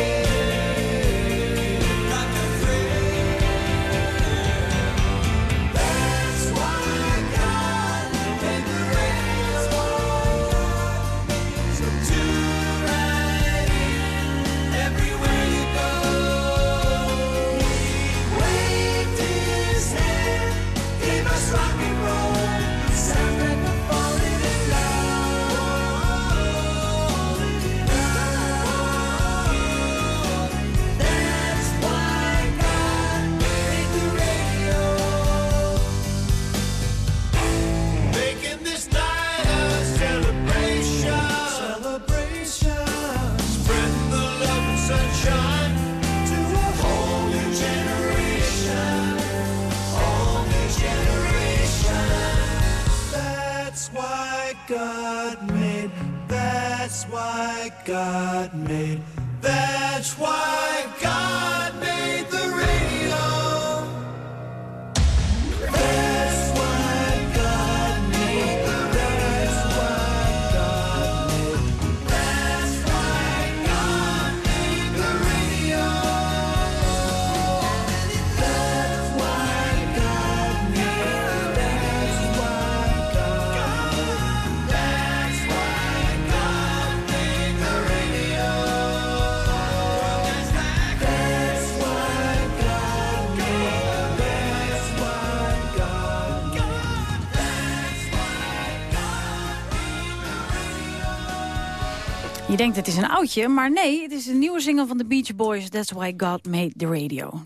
Denkt het is een oudje, maar nee, het is een nieuwe single van de Beach Boys. That's why God made the radio.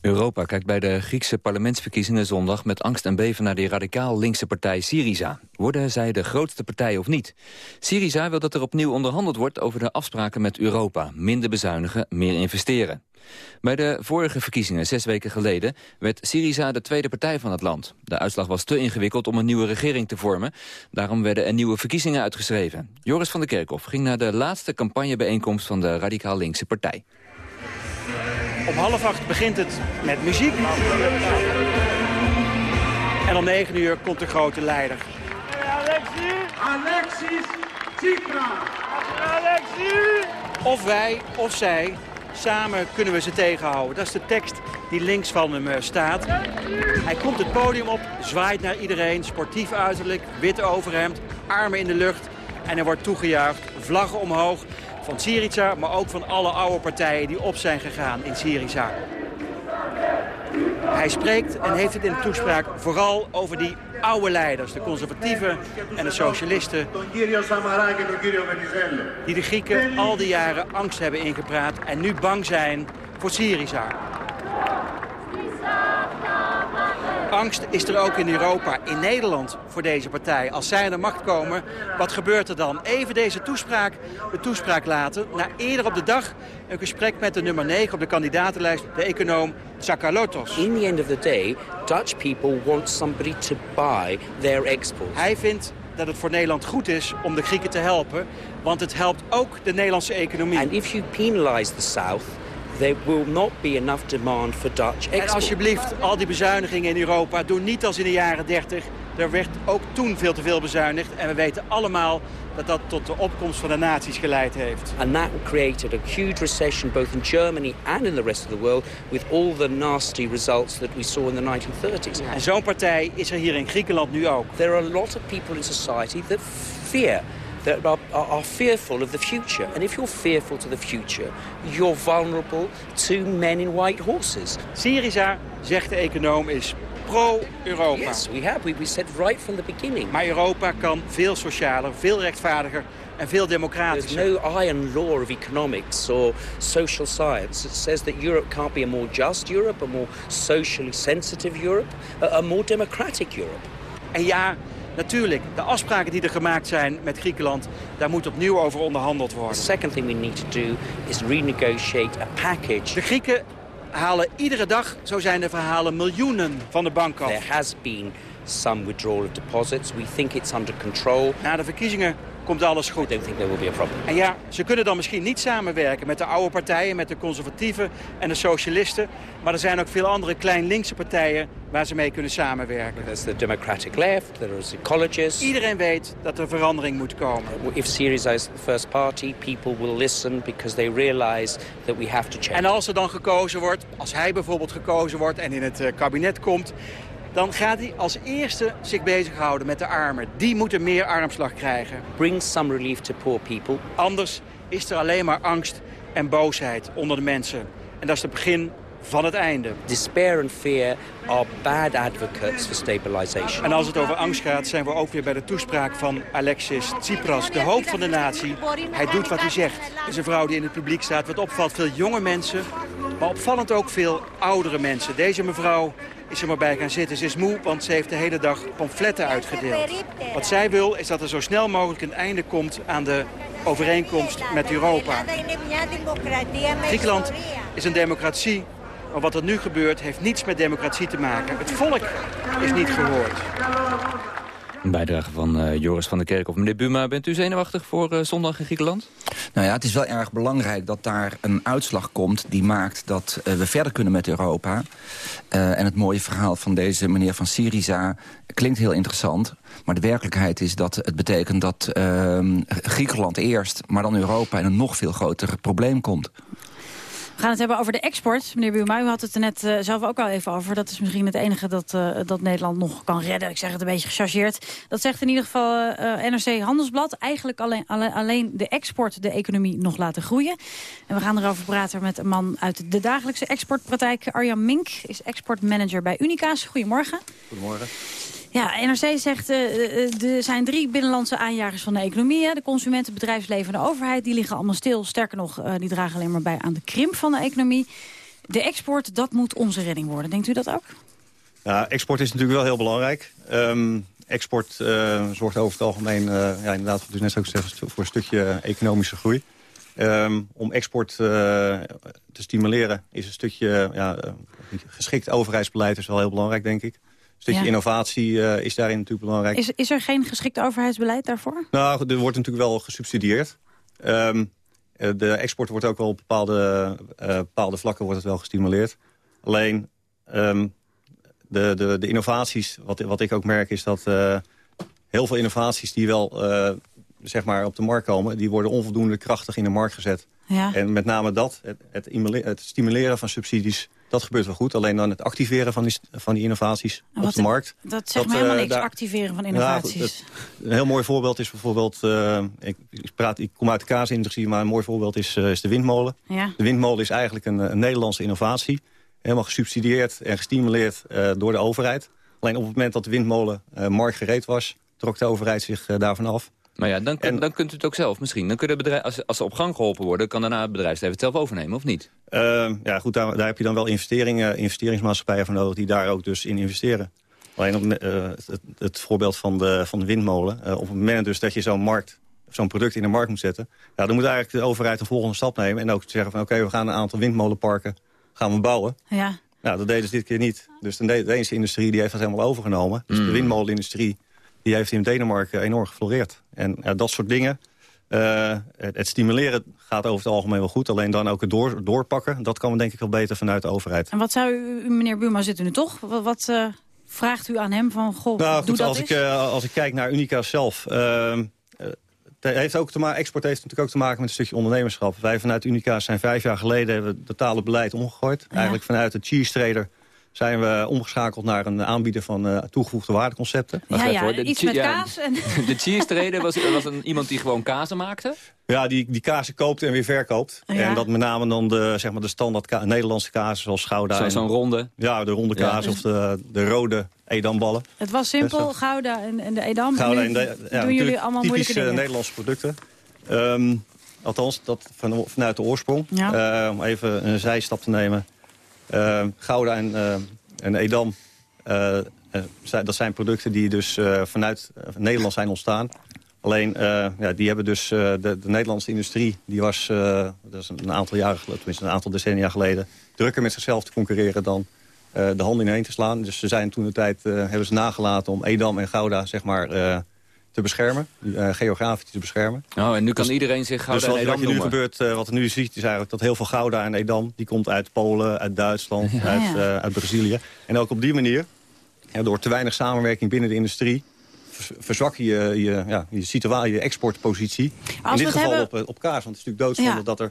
Europa kijkt bij de Griekse parlementsverkiezingen zondag met angst en beven naar de radicaal linkse partij Syriza. Worden zij de grootste partij of niet? Syriza wil dat er opnieuw onderhandeld wordt over de afspraken met Europa. Minder bezuinigen, meer investeren. Bij de vorige verkiezingen, zes weken geleden, werd Syriza de tweede partij van het land. De uitslag was te ingewikkeld om een nieuwe regering te vormen. Daarom werden er nieuwe verkiezingen uitgeschreven. Joris van der Kerkhof ging naar de laatste campagnebijeenkomst van de radicaal linkse partij. Om half acht begint het met muziek. En om negen uur komt de grote leider. Alexis Tsipras. Alexis! Of wij, of zij, samen kunnen we ze tegenhouden. Dat is de tekst die links van hem eh, staat. Hij komt het podium op, zwaait naar iedereen, sportief uiterlijk, wit overhemd, armen in de lucht. En er wordt toegejuicht, vlaggen omhoog van Syriza, maar ook van alle oude partijen die op zijn gegaan in Syriza. Hij spreekt en heeft het in de toespraak vooral over die oude leiders, de conservatieven en de socialisten, die de Grieken al die jaren angst hebben ingepraat en nu bang zijn voor Syriza. Angst is er ook in Europa, in Nederland, voor deze partij. Als zij aan de macht komen, wat gebeurt er dan? Even deze toespraak, de toespraak laten. Na eerder op de dag een gesprek met de nummer 9 op de kandidatenlijst, de econoom Tsakalotos. In the end of the day, Dutch people want somebody to buy their exports. Hij vindt dat het voor Nederland goed is om de Grieken te helpen, want het helpt ook de Nederlandse economie. And if you penalize the South, there will not be enough demand for Dutch En exports. alsjeblieft, al die bezuinigingen in Europa, doen niet als in de jaren 30. Er werd ook toen veel te veel bezuinigd. En we weten allemaal dat dat tot de opkomst van de naties geleid heeft. And that created a huge recession both in Germany and in the rest of the world with all the nasty results that we saw in the 1930s. En zo'n partij is er hier in Griekenland nu ook. There are a lot of people in society that fear that are, are, fearful of the future. And if you're fearful to the future, you're vulnerable to men in white horses. Syriza, zegt de econoom, is pro-Europa. Yes, we have. We, we said right from the beginning. Maar Europa kan veel socialer, veel rechtvaardiger en veel There's democratischer. no iron law of economics or social science that says that Europe can't be a more just Europe, a more socially sensitive Europe, a, a more democratic Europe. En ja, natuurlijk, de afspraken die er gemaakt zijn met Griekenland... daar moet opnieuw over onderhandeld The worden. second thing we need to do is renegotiate a package. De Grieken halen iedere dag, zo zijn de verhalen, miljoenen van de bank af. There has been some withdrawal of deposits. We think it's under control. Na de verkiezingen komt alles goed. Think there will be a problem. En ja, ze kunnen dan misschien niet samenwerken met de oude partijen, met de conservatieven en de socialisten. Maar er zijn ook veel andere klein linkse partijen waar ze mee kunnen samenwerken. There's the democratic left, there is ecologists. Iedereen weet dat er verandering moet komen. If Syriza is the first party, people will listen because they realize that we have to change. En als er dan gekozen wordt, als hij bijvoorbeeld gekozen wordt en in het eh, kabinet komt... dan gaat hij als eerste zich bezighouden met de armen. Die moeten meer armslag krijgen. Bring some relief to poor people. Anders is er alleen maar angst en boosheid onder de mensen. En dat is het begin van het einde. Despair and fear are bad advocates for stabilization. En als het over angst gaat, zijn we ook weer bij de toespraak van Alexis Tsipras, de hoofd van de natie. Hij doet wat hij zegt. Het is een vrouw die in het publiek staat. Wat opvalt, veel jonge mensen, maar opvallend ook veel oudere mensen. Deze mevrouw is er maar bij gaan zitten. Ze is moe, want ze heeft de hele dag pamfletten uitgedeeld. Wat zij wil, is dat er zo snel mogelijk een einde komt aan de overeenkomst met Europa. Griekenland is een democratie, maar wat er nu gebeurt heeft niets met democratie te maken. Het volk is niet gehoord. Een bijdrage van eh, Joris van der Kerkhof. Meneer Buma, bent u zenuwachtig voor eh, zondag in Griekenland? Nou ja, het is wel erg belangrijk dat daar een uitslag komt... die maakt dat eh, we verder kunnen met Europa. En het mooie verhaal van deze meneer van Syriza klinkt heel interessant. Maar de werkelijkheid is dat het betekent dat ehm, Griekenland eerst... maar dan Europa in een nog veel groter probleem komt. We gaan het hebben over de export. Meneer Buurma, u had het er net eh, zelf ook al even over. Dat is misschien het enige dat, eh, dat Nederland nog kan redden. Ik zeg het een beetje gechargeerd. Dat zegt in ieder geval eh, NRC Handelsblad. Eigenlijk alleen, alleen, alleen de export de economie nog laten groeien. En we gaan erover praten met een man uit de dagelijkse exportpraktijk. Arjan Mink is exportmanager bij Unica's. Goedemorgen. Goedemorgen. Ja, NRC zegt eh, er zijn drie binnenlandse aanjagers van de economie. Hè. De consumenten, bedrijfsleven en de overheid. Die liggen allemaal stil. Sterker nog, eh, die dragen alleen maar bij aan de krimp van de economie. De export, dat moet onze redding worden. Denkt u dat ook? Ja, export is natuurlijk wel heel belangrijk. Ehm, export zorgt over het algemeen, ja, inderdaad, wat u net ook zegt, voor een stukje economische groei. Ehm, om export te stimuleren is een stukje ja, geschikt overheidsbeleid is wel heel belangrijk, denk ik. Stukje Ja. innovatie eh, is daarin natuurlijk belangrijk. Is, is er geen geschikt overheidsbeleid daarvoor? Nou, er wordt natuurlijk wel gesubsidieerd. Ehm, eh, de export wordt ook wel op bepaalde, eh, bepaalde vlakken wordt het wel gestimuleerd. Alleen ehm, de, de, de innovaties, wat, wat ik ook merk, is dat heel veel innovaties die wel zeg maar op de markt komen, die worden onvoldoende krachtig in de markt gezet. Ja. En met name dat, het, het stimuleren van subsidies, dat gebeurt wel goed. Alleen dan het activeren van die, van die innovaties En op de markt. Dat zegt me eh, helemaal niks, daar- activeren van nou, innovaties. een heel mooi voorbeeld is bijvoorbeeld... eh, ik, ik, praat, ik kom uit de kaasindustrie, maar een mooi voorbeeld is, eh, is de windmolen. Ja. De windmolen is eigenlijk een, een Nederlandse innovatie. Helemaal gesubsidieerd en gestimuleerd eh, door de overheid. Alleen op het moment dat de windmolen eh marktgereed was... trok de overheid zich eh, daarvan af. Maar ja, dan, kun- dan kunt u het ook zelf misschien. Dan kunnen bedrijf, als, als ze op gang geholpen worden, kan daarna het bedrijfsleven het zelf overnemen, of niet? Eh, ja, goed, daar, daar heb je dan wel investeringen, investeringsmaatschappijen voor nodig... die daar ook dus in investeren. Alleen op, eh, het, het voorbeeld van de, van de windmolen. eh, op het moment dus dat je zo'n markt zo'n product in de markt moet zetten... Ja, dan moet eigenlijk de overheid een volgende stap nemen... en ook zeggen van oké, we gaan een aantal windmolenparken gaan we bouwen. Ja. Nou, dat deden ze dit keer niet. Dus de, de Deense industrie die heeft dat helemaal overgenomen. Dus Mm. de windmolenindustrie die heeft in Denemarken enorm gefloreerd. En ja, dat soort dingen... eh, het, het stimuleren gaat over het algemeen wel goed. Alleen dan ook het door, doorpakken, dat kan denk ik wel beter vanuit de overheid. En wat zou u, meneer Buurma, zit u nu toch? Wat, wat eh, vraagt u aan hem van, goh, Nou doe goed, dat als ik, eh, als ik kijk naar Unica zelf... ehm, eh, heeft ook te ma- export heeft natuurlijk ook te maken met een stukje ondernemerschap. Wij vanuit Unica zijn vijf jaar geleden hebben we het totale beleid omgegooid. Eigenlijk vanuit de cheese trader zijn we omgeschakeld naar een aanbieder van eh, toegevoegde waardeconcepten. Ja, ja, iets met kaas. En... De cheese trader was, was een, iemand die gewoon kazen maakte? Ja, die, die kazen koopt en weer verkoopt. Ja. En dat met name dan de, zeg maar de standaard ka- Nederlandse kazen zoals Gouda. Zo- zo'n ronde? Ja, de ronde Ja. kaas of de, de rode edamballen. Het was simpel, Ja. Gouda en, en de Edam. Gouda en de, doen ja, jullie allemaal typisch moeilijke eh, dingen. Nederlandse producten. Ehm, althans, dat van, vanuit de oorsprong. Ja. Eh, om even een zijstap te nemen. Ehm, Gouda en, eh, en Edam, eh, eh, dat zijn producten die dus eh, vanuit eh, Nederland zijn ontstaan. Alleen, eh, ja, die hebben dus eh, de, de Nederlandse industrie, die was eh, dat is een aantal jaren geleden, tenminste een aantal decennia geleden, drukker met zichzelf te concurreren dan eh, de handen ineen te slaan. Dus ze zijn toen de tijd, eh, hebben ze nagelaten om Edam en Gouda, zeg maar, eh, te beschermen. eh, geografisch te beschermen. Oh, en nu kan Dus- iedereen zich Gouda dus wat, en wat Edam je nu gebeurt, eh, wat er nu ziet, is eigenlijk dat heel veel Gouda en Edam... die komt uit Polen, uit Duitsland, uit, ja. eh, uit Brazilië. En ook op die manier, ja, door te weinig samenwerking binnen de industrie... verzwak je je, ja, je, situatie, je exportpositie. Als In dit geval hebben- op, op kaas, want het is natuurlijk doodzonde Ja. dat er...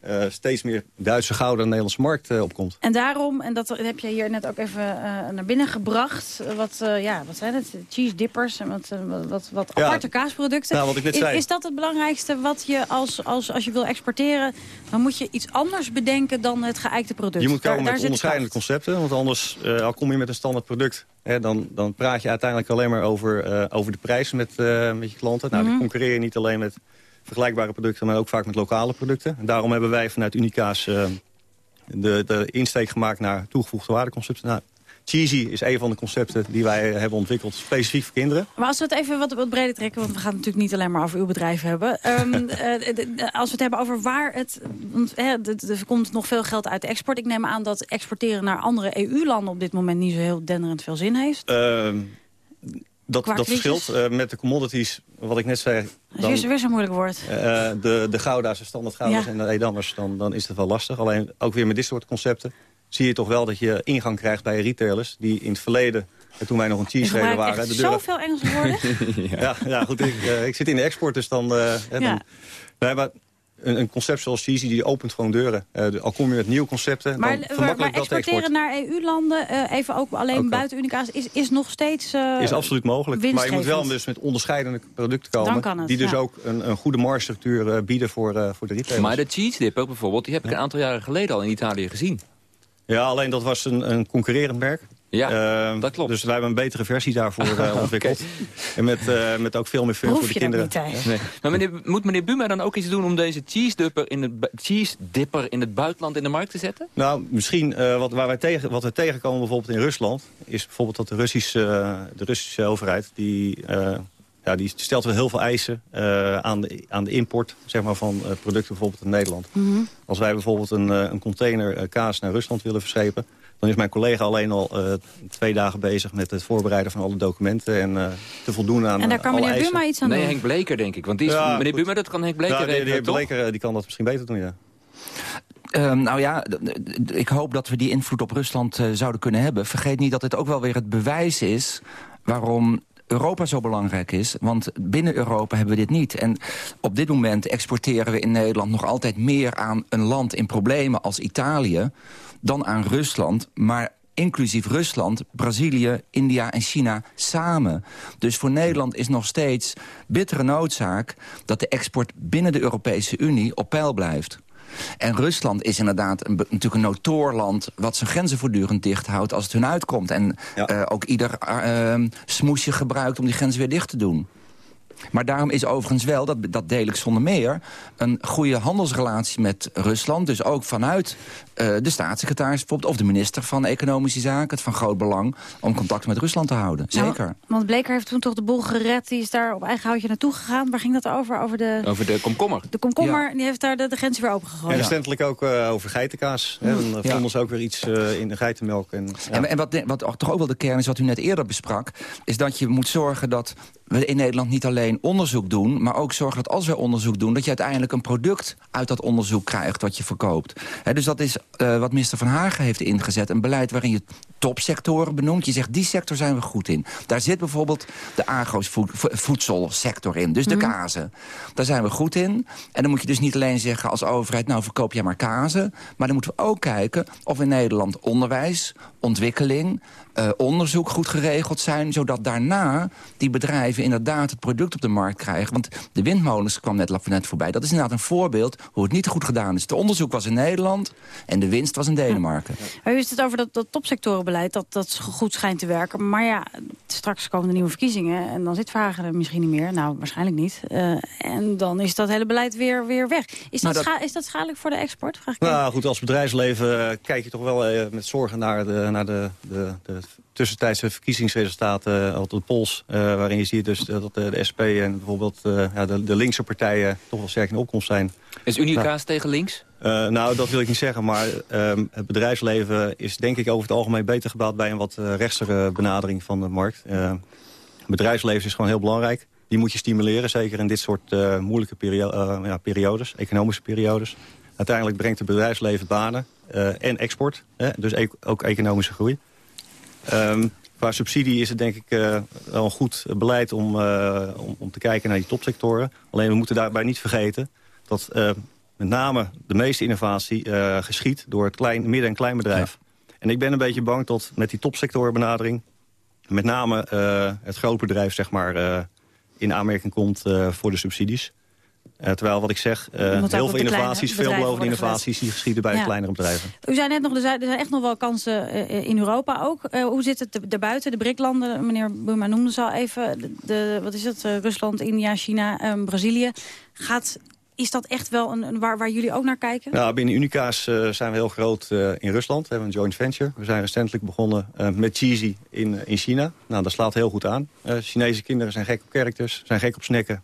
eh, steeds meer Duitse Gouda en Nederlandse markt eh, opkomt. En daarom, en dat heb je hier net ook even eh, naar binnen gebracht... wat, ja, wat zijn het? Cheese dippers en wat, wat, wat, Ja. aparte kaasproducten. Nou, wat ik net is, zei. is dat het belangrijkste wat je als, als, als je wil exporteren... dan moet je iets anders bedenken dan het geëikte product. Je moet komen daar met de onderscheidende concepten. Want anders, al kom je met een standaard product... Hè, dan, dan praat je uiteindelijk alleen maar over, over de prijs met, met je klanten. Nou, dan concurreer je niet alleen met vergelijkbare producten... maar ook vaak met lokale producten. En daarom hebben wij vanuit Unica's eh, de, de insteek gemaakt naar toegevoegde waardeconcepten. Nou, Cheesy is een van de concepten die wij hebben ontwikkeld specifiek voor kinderen. Maar als we het even wat, wat breder trekken... want we gaan het natuurlijk niet alleen maar over uw bedrijf hebben. De- als we het hebben over waar het... Want hè, er komt nog veel geld uit de export. Ik neem aan dat exporteren naar andere EU-landen... op dit moment niet zo heel denderend veel zin heeft. Ehm, dat, dat verschilt. Eh, met de commodities, wat ik net zei... Dat is weer, zo'n moeilijk woord. eh, de, de Gouda's, de standaard Gouda's Ja. en de Edammers, dan, dan is het wel lastig. Alleen ook weer met dit soort concepten zie je toch wel dat je ingang krijgt bij retailers... die in het verleden, eh, toen wij nog een cheese gebruikt waren... echt de zoveel Engelse woorden. ja. Ja, goed, ik, ik zit in de export, dus dan... hè, dan Ja. nee, maar een, een concept zoals Cheesy, die opent gewoon deuren. Eh, al kom je met nieuwe concepten, Maar, dan maar, vermakkelijk maar dat de export. exporteren naar EU-landen, eh, even ook alleen Ook buiten Unica's, is, is nog steeds eh, is absoluut mogelijk. Maar je moet wel dus met onderscheidende producten Dan komen... kan het, die dus ja. ook een, een goede marktstructuur eh, bieden voor, eh, voor de retailers. Maar de cheese dipper bijvoorbeeld, die heb ik een aantal jaren geleden al in Italië gezien. Ja, alleen dat was een, een concurrerend merk. Ja, dat klopt. Dus wij hebben een betere versie daarvoor eh, ontwikkeld. En met, eh, met ook veel meer fun voor de kinderen. Nee. Maar meneer, moet meneer Buma dan ook iets doen om deze cheese dipper in het, cheese dipper in het buitenland in de markt te zetten? Nou, misschien eh, wat, waar wij tegen, wat we tegenkomen bijvoorbeeld in Rusland... is bijvoorbeeld dat de Russische, de Russische overheid... die, eh, ja, die stelt wel heel veel eisen eh, aan, de, aan de import zeg maar, van eh, producten bijvoorbeeld in Nederland. Als wij bijvoorbeeld een, eh, een container kaas naar Rusland willen verschepen... dan is mijn collega alleen al eh, twee dagen bezig met het voorbereiden van alle documenten... en eh, te voldoen aan En daar eh, kan meneer. Buma iets aan Nee, doen. Henk Bleker denk ik. Want die is, Ja, meneer. Buma, dat kan Henk Bleker Ja, de, de regelen, heer toch? Bleker die kan dat misschien beter doen, ja. Ehm, nou ja, ik hoop dat we die invloed op Rusland zouden kunnen hebben. Vergeet niet dat het ook wel weer het bewijs is waarom Europa zo belangrijk is. Want binnen Europa hebben we dit niet. En op dit moment exporteren we in Nederland nog altijd meer aan een land in problemen als Italië dan aan Rusland. Maar inclusief Rusland, Brazilië, India en China samen. Dus voor Nederland is nog steeds bittere noodzaak... dat de export binnen de Europese Unie op peil blijft. En Rusland is inderdaad een, natuurlijk een notoorland... wat zijn grenzen voortdurend dicht houdt als het hun uitkomt. En eh, ook ieder eh, smoesje gebruikt om die grenzen weer dicht te doen. Maar daarom is overigens wel, dat, dat deel ik zonder meer... een goede handelsrelatie met Rusland. Dus ook vanuit eh, de staatssecretaris bijvoorbeeld... of de minister van Economische Zaken. Het van groot belang om contact met Rusland te houden. Zeker. Nou, want Bleker heeft toen toch de boel gered. Die is daar op eigen houtje naartoe gegaan. Waar ging dat over? Over de, Over de komkommer. de komkommer. Die heeft daar de, de grens weer opengegooid. En recentelijk ook eh, over geitenkaas. Hè, dan eh, Ja. vonden ze ook weer iets eh, in de geitenmelk. En, ja. En, en wat, wat toch ook wel de kern is, wat u net eerder besprak... is dat je moet zorgen dat we in Nederland niet alleen onderzoek doen... maar ook zorgen dat als we onderzoek doen... dat je uiteindelijk een product uit dat onderzoek krijgt wat je verkoopt. Dus dat is eh, wat minister Van Hagen heeft ingezet. Een beleid waarin je topsectoren benoemt. Je zegt, die sector zijn we goed in. Daar zit bijvoorbeeld de agro-voedselsector in. Dus de Mhm. kazen. Daar zijn we goed in. En dan moet je dus niet alleen zeggen als overheid... nou, verkoop jij maar kazen. Maar dan moeten we ook kijken of in Nederland onderwijs, ontwikkeling... eh, onderzoek goed geregeld zijn... zodat daarna die bedrijven inderdaad het product op de markt krijgen. Want de windmolens kwam net, net voorbij. Dat is inderdaad een voorbeeld hoe het niet goed gedaan is. Het onderzoek was in Nederland en de winst was in Denemarken. Maar u heeft het over dat, dat topsectorenbeleid, dat, dat goed schijnt te werken. Maar ja, straks komen de nieuwe verkiezingen en dan zit Vragen er misschien niet meer. Nou, waarschijnlijk niet. Eh, en dan is dat hele beleid weer, weer weg. Is dat, Nou, dat- is dat schadelijk voor de export? Vraag ik Nou goed, als bedrijfsleven eh, kijk je toch wel met zorgen naar de, naar de, de, de tussentijdse verkiezingsresultaten op de pols. eh, waarin je ziet dus dat de, SP en bijvoorbeeld eh, ja, de, de linkse partijen toch wel sterk in opkomst zijn. Is Unicaas tegen links? Eh, nou, dat wil ik niet zeggen, maar ehm, het bedrijfsleven is denk ik over het algemeen beter gebouwd bij een wat uh, rechtsere benadering van de markt. Uh, bedrijfsleven is gewoon heel belangrijk. Die moet je stimuleren, zeker in dit soort moeilijke perio ja, periodes, economische periodes. Uiteindelijk brengt het bedrijfsleven banen en export, hè, dus e ook economische groei. Um, qua subsidie is het denk ik uh, wel een goed beleid om, uh, om, om, te kijken naar die topsectoren. Alleen we moeten daarbij niet vergeten dat uh, met name de meeste innovatie geschiet door het klein, midden- en kleinbedrijf. Ja. En ik ben een beetje bang dat met die topsectorbenadering met name het grootbedrijf zeg maar, in aanmerking komt voor de subsidies. Uh, terwijl wat ik zeg, uh, heel veel innovaties, veelbelovende innovaties... die geschieden bij ja. de kleinere bedrijven. U zei net nog, er zijn, er zijn echt nog wel kansen uh, in Europa ook. hoe zit het daarbuiten, de BRIC-landen? Meneer Buma noemde ze al even. De, de, wat is het? Rusland, India, China, Brazilië. Gaat, is dat echt wel een, een, waar, waar jullie ook naar kijken? Nou, binnen Unica's zijn we heel groot in Rusland. We hebben een joint venture. We zijn recentelijk begonnen met Cheesy in, in China. Nou, dat slaat heel goed aan. Chinese kinderen zijn gek op characters, zijn gek op snacken.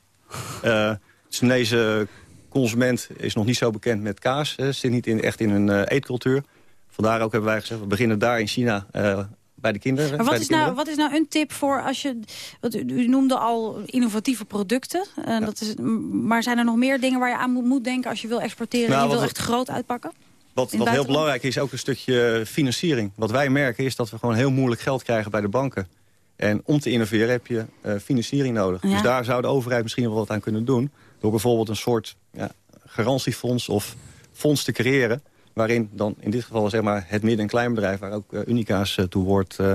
Chinese consument is nog niet zo bekend met kaas. Ze zit niet in, echt in een uh, eetcultuur. Vandaar ook hebben wij gezegd, we beginnen daar in China... Uh, bij de kinderen. Maar wat is, nou, wat is nou een tip voor als je... Want u, noemde al innovatieve producten. eh, dat is, maar zijn er nog meer dingen waar je aan moet, moet denken... als je wil exporteren Nou, en je wil wat- echt groot uitpakken? Wat, wat heel belangrijk is, ook een stukje financiering. Wat wij merken is dat we gewoon heel moeilijk geld krijgen bij de banken. En om te innoveren heb je eh, financiering nodig. Ja. Dus daar zou de overheid misschien wel wat aan kunnen doen. Door bijvoorbeeld een soort ja, garantiefonds of fonds te creëren... waarin dan in dit geval zeg maar, het midden- en kleinbedrijf... waar ook eh, Unica's eh, toe hoort, eh,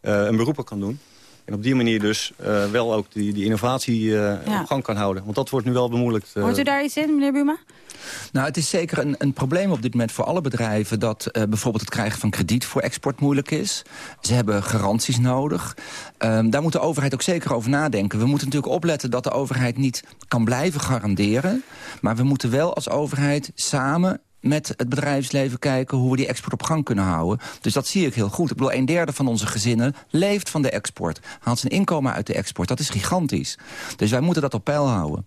een beroep op kan doen. En op die manier dus wel ook die, die innovatie Ja. op gang kan houden. Want dat wordt nu wel bemoeilijkt. Hoort u daar iets in, meneer Buma? Nou, het is zeker een, een probleem op dit moment voor alle bedrijven... dat eh, bijvoorbeeld het krijgen van krediet voor export moeilijk is. Ze hebben garanties nodig. Ehm, daar moet de overheid ook zeker over nadenken. We moeten natuurlijk opletten dat de overheid niet kan blijven garanderen. Maar we moeten wel als overheid samen met het bedrijfsleven kijken hoe we die export op gang kunnen houden. Dus dat zie ik heel goed. Ik bedoel, een derde van onze gezinnen leeft van de export. Haalt zijn inkomen uit de export. Dat is gigantisch. Dus wij moeten dat op peil houden.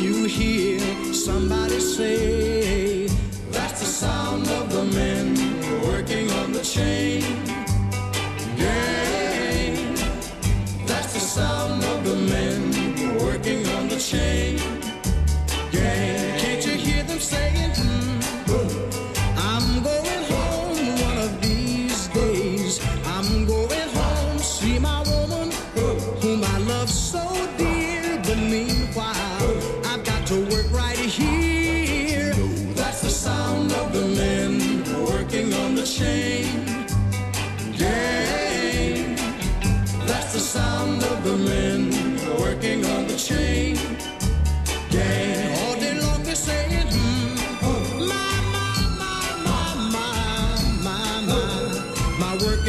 hear somebody say, That's the sound of the men working on the chain gang. That's the sound of the men working on the chain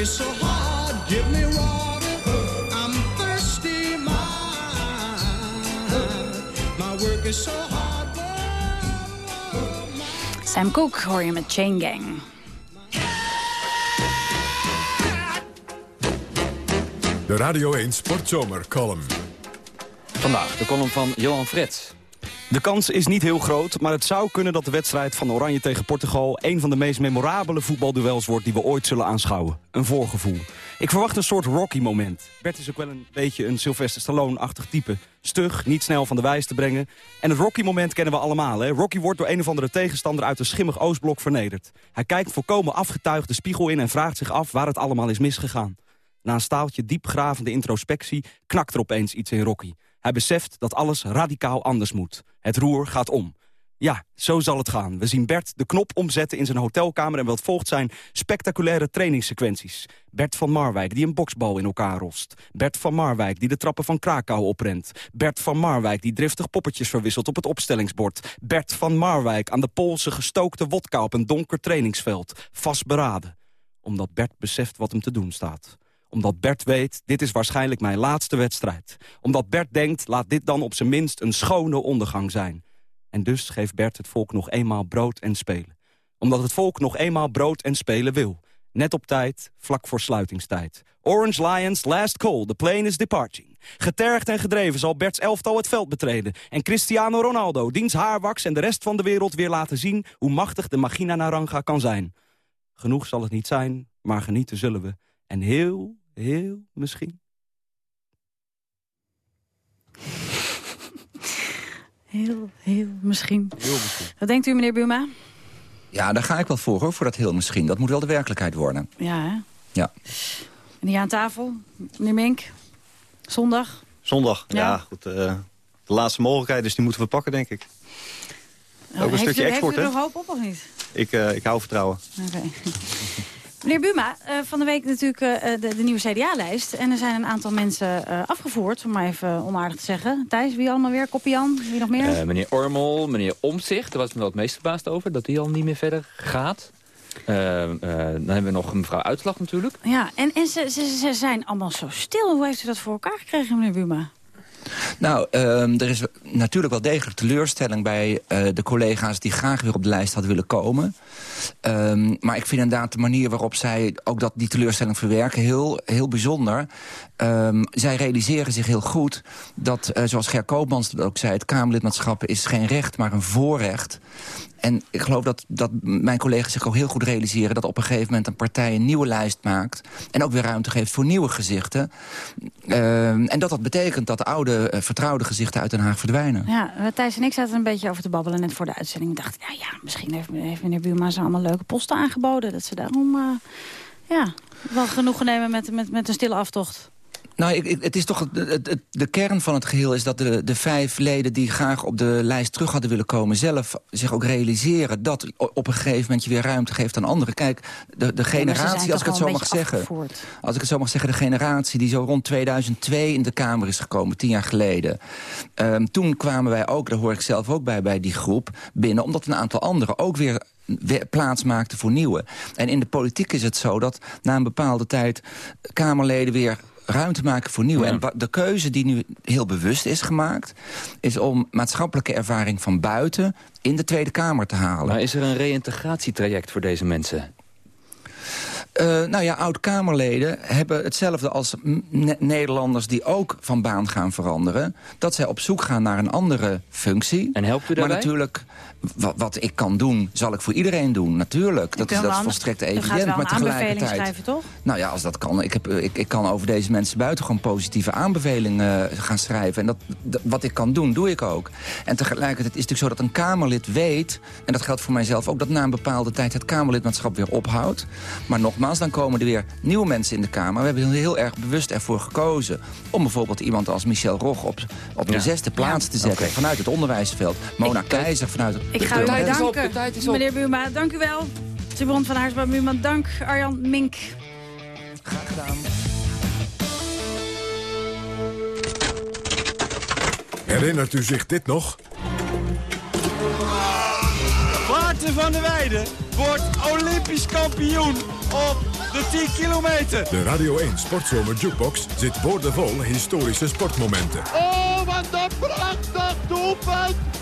is so hard, give me water. I'm thirsty, my, my work is so hard. Sam Cooke hoor je met Chain Gang. De Radio 1 Sportzomer column. Vandaag de column van Johan Frets. De kans is niet heel groot, maar het zou kunnen dat de wedstrijd van Oranje tegen Portugal... een van de meest memorabele voetbalduels wordt die we ooit zullen aanschouwen. Een voorgevoel. Ik verwacht een soort Rocky-moment. Bert is ook wel een beetje een Sylvester Stallone-achtig type. Stug, niet snel van de wijs te brengen. En het Rocky-moment kennen we allemaal. Hè? Rocky wordt door een of andere tegenstander uit een schimmig Oostblok vernederd. Hij kijkt volkomen afgetuigd de spiegel in en vraagt zich af waar het allemaal is misgegaan. Na een staaltje diepgravende introspectie knakt er opeens iets in Rocky. Hij beseft dat alles radicaal anders moet. Het roer gaat om. Ja, zo zal het gaan. We zien Bert de knop omzetten in zijn hotelkamer... en wat volgt zijn spectaculaire trainingssequenties. Bert van Marwijk die een boksbal in elkaar rost. Bert van Marwijk die de trappen van Krakau oprent. Bert van Marwijk die driftig poppetjes verwisselt op het opstellingsbord. Bert van Marwijk aan de Poolse gestookte wodka op een donker trainingsveld. Vastberaden. Omdat Bert beseft wat hem te doen staat omdat Bert weet, dit is waarschijnlijk mijn laatste wedstrijd. Omdat Bert denkt, laat dit dan op zijn minst een schone ondergang zijn. En dus geeft Bert het volk nog eenmaal brood en spelen. Omdat het volk nog eenmaal brood en spelen wil. Net op tijd, vlak voor sluitingstijd. Orange Lions, last call, the plane is departing. Getergd en gedreven zal Berts elftal het veld betreden. En Cristiano Ronaldo, diens haarwaks en de rest van de wereld weer laten zien... hoe machtig de Magina Naranja kan zijn. Genoeg zal het niet zijn, maar genieten zullen we. En heel, heel misschien... Heel, heel misschien. Heel misschien. Wat denkt u, meneer Buma? Ja, daar ga ik wel voor, hoor, voor dat heel misschien. Dat moet wel de werkelijkheid worden. Ja, hè? Ja. En hier aan tafel, meneer Mink. Zondag. Zondag, ja, Ja. goed. eh, de laatste mogelijkheid, dus die moeten we pakken, denk ik. Ook een heeft stukje u, export, heeft u er nog hoop op of niet? Ik, eh, ik hou vertrouwen. Oké. Meneer Buma, eh, van de week natuurlijk eh, de, de nieuwe CDA-lijst. En er zijn een aantal mensen eh, afgevoerd, om maar even onaardig te zeggen. Thijs, wie allemaal weer? Koppian, wie nog meer? Eh, meneer Ormel, meneer Omtzigt, daar was ik me wel het meest verbaasd over... dat die al niet meer verder gaat. Eh, eh, dan hebben we nog mevrouw Uitslag natuurlijk. Ja, en, en ze, ze, ze zijn allemaal zo stil. Hoe heeft u dat voor elkaar gekregen, meneer Buma? Nou, ehm, er is natuurlijk wel degelijk teleurstelling bij eh, de collega's die graag weer op de lijst hadden willen komen. Ehm, maar ik vind inderdaad de manier waarop zij ook dat, die teleurstelling verwerken heel, heel bijzonder. Ehm, zij realiseren zich heel goed dat, eh, zoals Ger Koopmans ook zei... het Kamerlidmaatschap is geen recht, maar een voorrecht. En ik geloof dat, dat mijn collega's zich ook heel goed realiseren... dat op een gegeven moment een partij een nieuwe lijst maakt... en ook weer ruimte geeft voor nieuwe gezichten. Ehm, en dat dat betekent dat de oude, eh, vertrouwde gezichten uit Den Haag verdwijnen. Ja, Thijs en ik zaten een beetje over te babbelen net voor de uitzending. Ik dacht, nou ja, misschien heeft, meneer Buma ze allemaal leuke posten aangeboden. Dat ze daarom, eh, ja, wel genoegen nemen met, met, met een stille aftocht. Nou, ik, ik- het is toch het, de kern van het geheel is dat de, de vijf leden die graag op de lijst terug hadden willen komen... zelf zich ook realiseren dat op een gegeven moment je weer ruimte geeft aan anderen. Kijk, de, de generatie, als ik het zo mag zeggen... Als ik het zo mag zeggen, de generatie die zo rond 2002 in de Kamer is gekomen, tien jaar geleden. Ehm, toen kwamen wij ook, daar hoor ik zelf ook bij, bij die groep, binnen. Omdat een aantal anderen ook weer we- plaats maakten voor nieuwe. En in de politiek is het zo dat na een bepaalde tijd Kamerleden weer ruimte maken voor nieuwe. En de keuze die nu heel bewust is gemaakt... is om maatschappelijke ervaring van buiten in de Tweede Kamer te halen. Maar is er een reïntegratietraject voor deze mensen? Eh, nou ja, oud-Kamerleden hebben hetzelfde als Nederlanders... die ook van baan gaan veranderen. Dat zij op zoek gaan naar een andere functie. En helpt u Maar daarbij? natuurlijk, wat, wat ik kan doen, zal ik voor iedereen doen. Natuurlijk, dat is, dat is volstrekt evident. gaat wel maar tegelijkertijd... schrijven, toch? Nou ja, als dat kan. Ik, heb, eh, ik, ik kan over deze mensen buitengewoon positieve aanbevelingen eh, gaan schrijven. En dat, dat- wat ik kan doen, doe ik ook. En tegelijkertijd is het natuurlijk zo dat een Kamerlid weet... en dat geldt voor mijzelf ook, dat na een bepaalde tijd het Kamerlidmaatschap weer ophoudt. Maar nogmaals, dan komen er weer nieuwe mensen in de Kamer. We hebben heel erg bewust ervoor gekozen... om bijvoorbeeld iemand als Michel Rog op, op de Ja. zesde plaats te zetten... Vanuit het onderwijsveld. Mona Keizer vanuit het... Ik ga u bedanken, meneer Buma. Dank u wel. Simon van Haarsma Buma, dank. Arjan Mink. Graag gedaan. Herinnert u zich dit nog? Maarten van der Weijden wordt Olympisch kampioen op de 10 kilometer. De Radio 1 Sportzomer Jukebox zit boordevol historische sportmomenten. Oh, wat een prachtig doelpunt!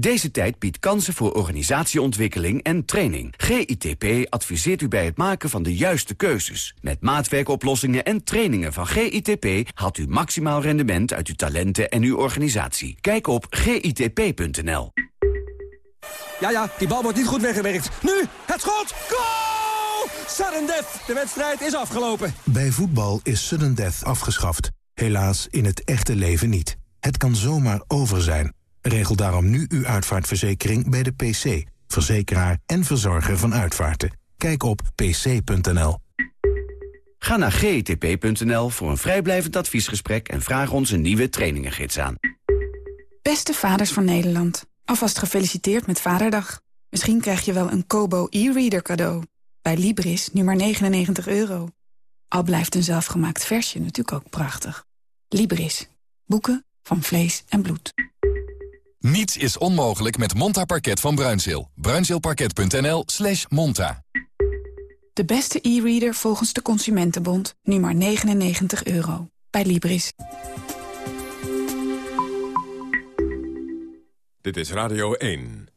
Deze tijd biedt kansen voor organisatieontwikkeling en training. GITP adviseert u bij het maken van de juiste keuzes. Met maatwerkoplossingen en trainingen van GITP... haalt u maximaal rendement uit uw talenten en uw organisatie. Kijk op gitp.nl. Ja, ja, die bal wordt niet goed weggewerkt. Nu, het schot! Goal! Sudden death! De wedstrijd is afgelopen. Bij voetbal is sudden death afgeschaft. Helaas in het echte leven niet. Het kan zomaar over zijn. Regel daarom nu uw uitvaartverzekering bij de PC. Verzekeraar en verzorger van uitvaarten. Kijk op pc.nl. Ga naar gitp.nl voor een vrijblijvend adviesgesprek... en vraag ons een nieuwe trainingengids aan. Beste vaders van Nederland, alvast gefeliciteerd met Vaderdag. Misschien krijg je wel een Kobo e-reader cadeau. Bij Libris nu maar 99 euro. Al blijft een zelfgemaakt versje natuurlijk ook prachtig. Libris. Boeken van vlees en bloed. Niets is onmogelijk met Monta Parket van Bruinzeel. Bruinzeelparket.nl slash monta. De beste e-reader volgens de Consumentenbond. Nu maar 99 euro. Bij Libris. Dit is Radio 1.